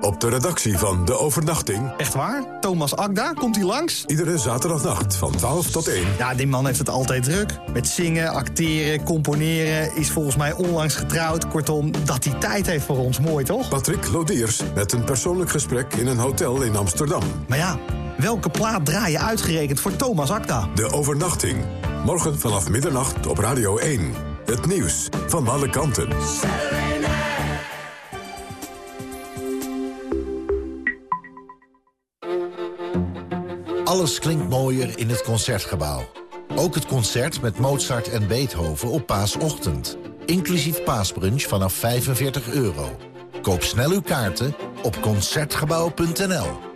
Op de redactie van De Overnachting... Echt waar? Thomas Akda, komt hij langs? Iedere zaterdagnacht van 12 tot 1. Ja, die man heeft het altijd druk. Met zingen, acteren, componeren, is volgens mij onlangs getrouwd. Kortom, dat hij tijd heeft voor ons, mooi toch? Patrick Lodiers met een persoonlijk gesprek in een hotel in Amsterdam. Maar ja, welke plaat draai je uitgerekend voor Thomas Akda? De Overnachting. Morgen vanaf middernacht op Radio 1. Het nieuws van alle kanten. Alles klinkt mooier in het Concertgebouw. Ook het concert met Mozart en Beethoven op paasochtend. Inclusief paasbrunch vanaf 45 euro. Koop snel uw kaarten op Concertgebouw.nl.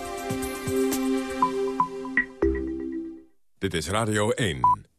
Dit is Radio 1.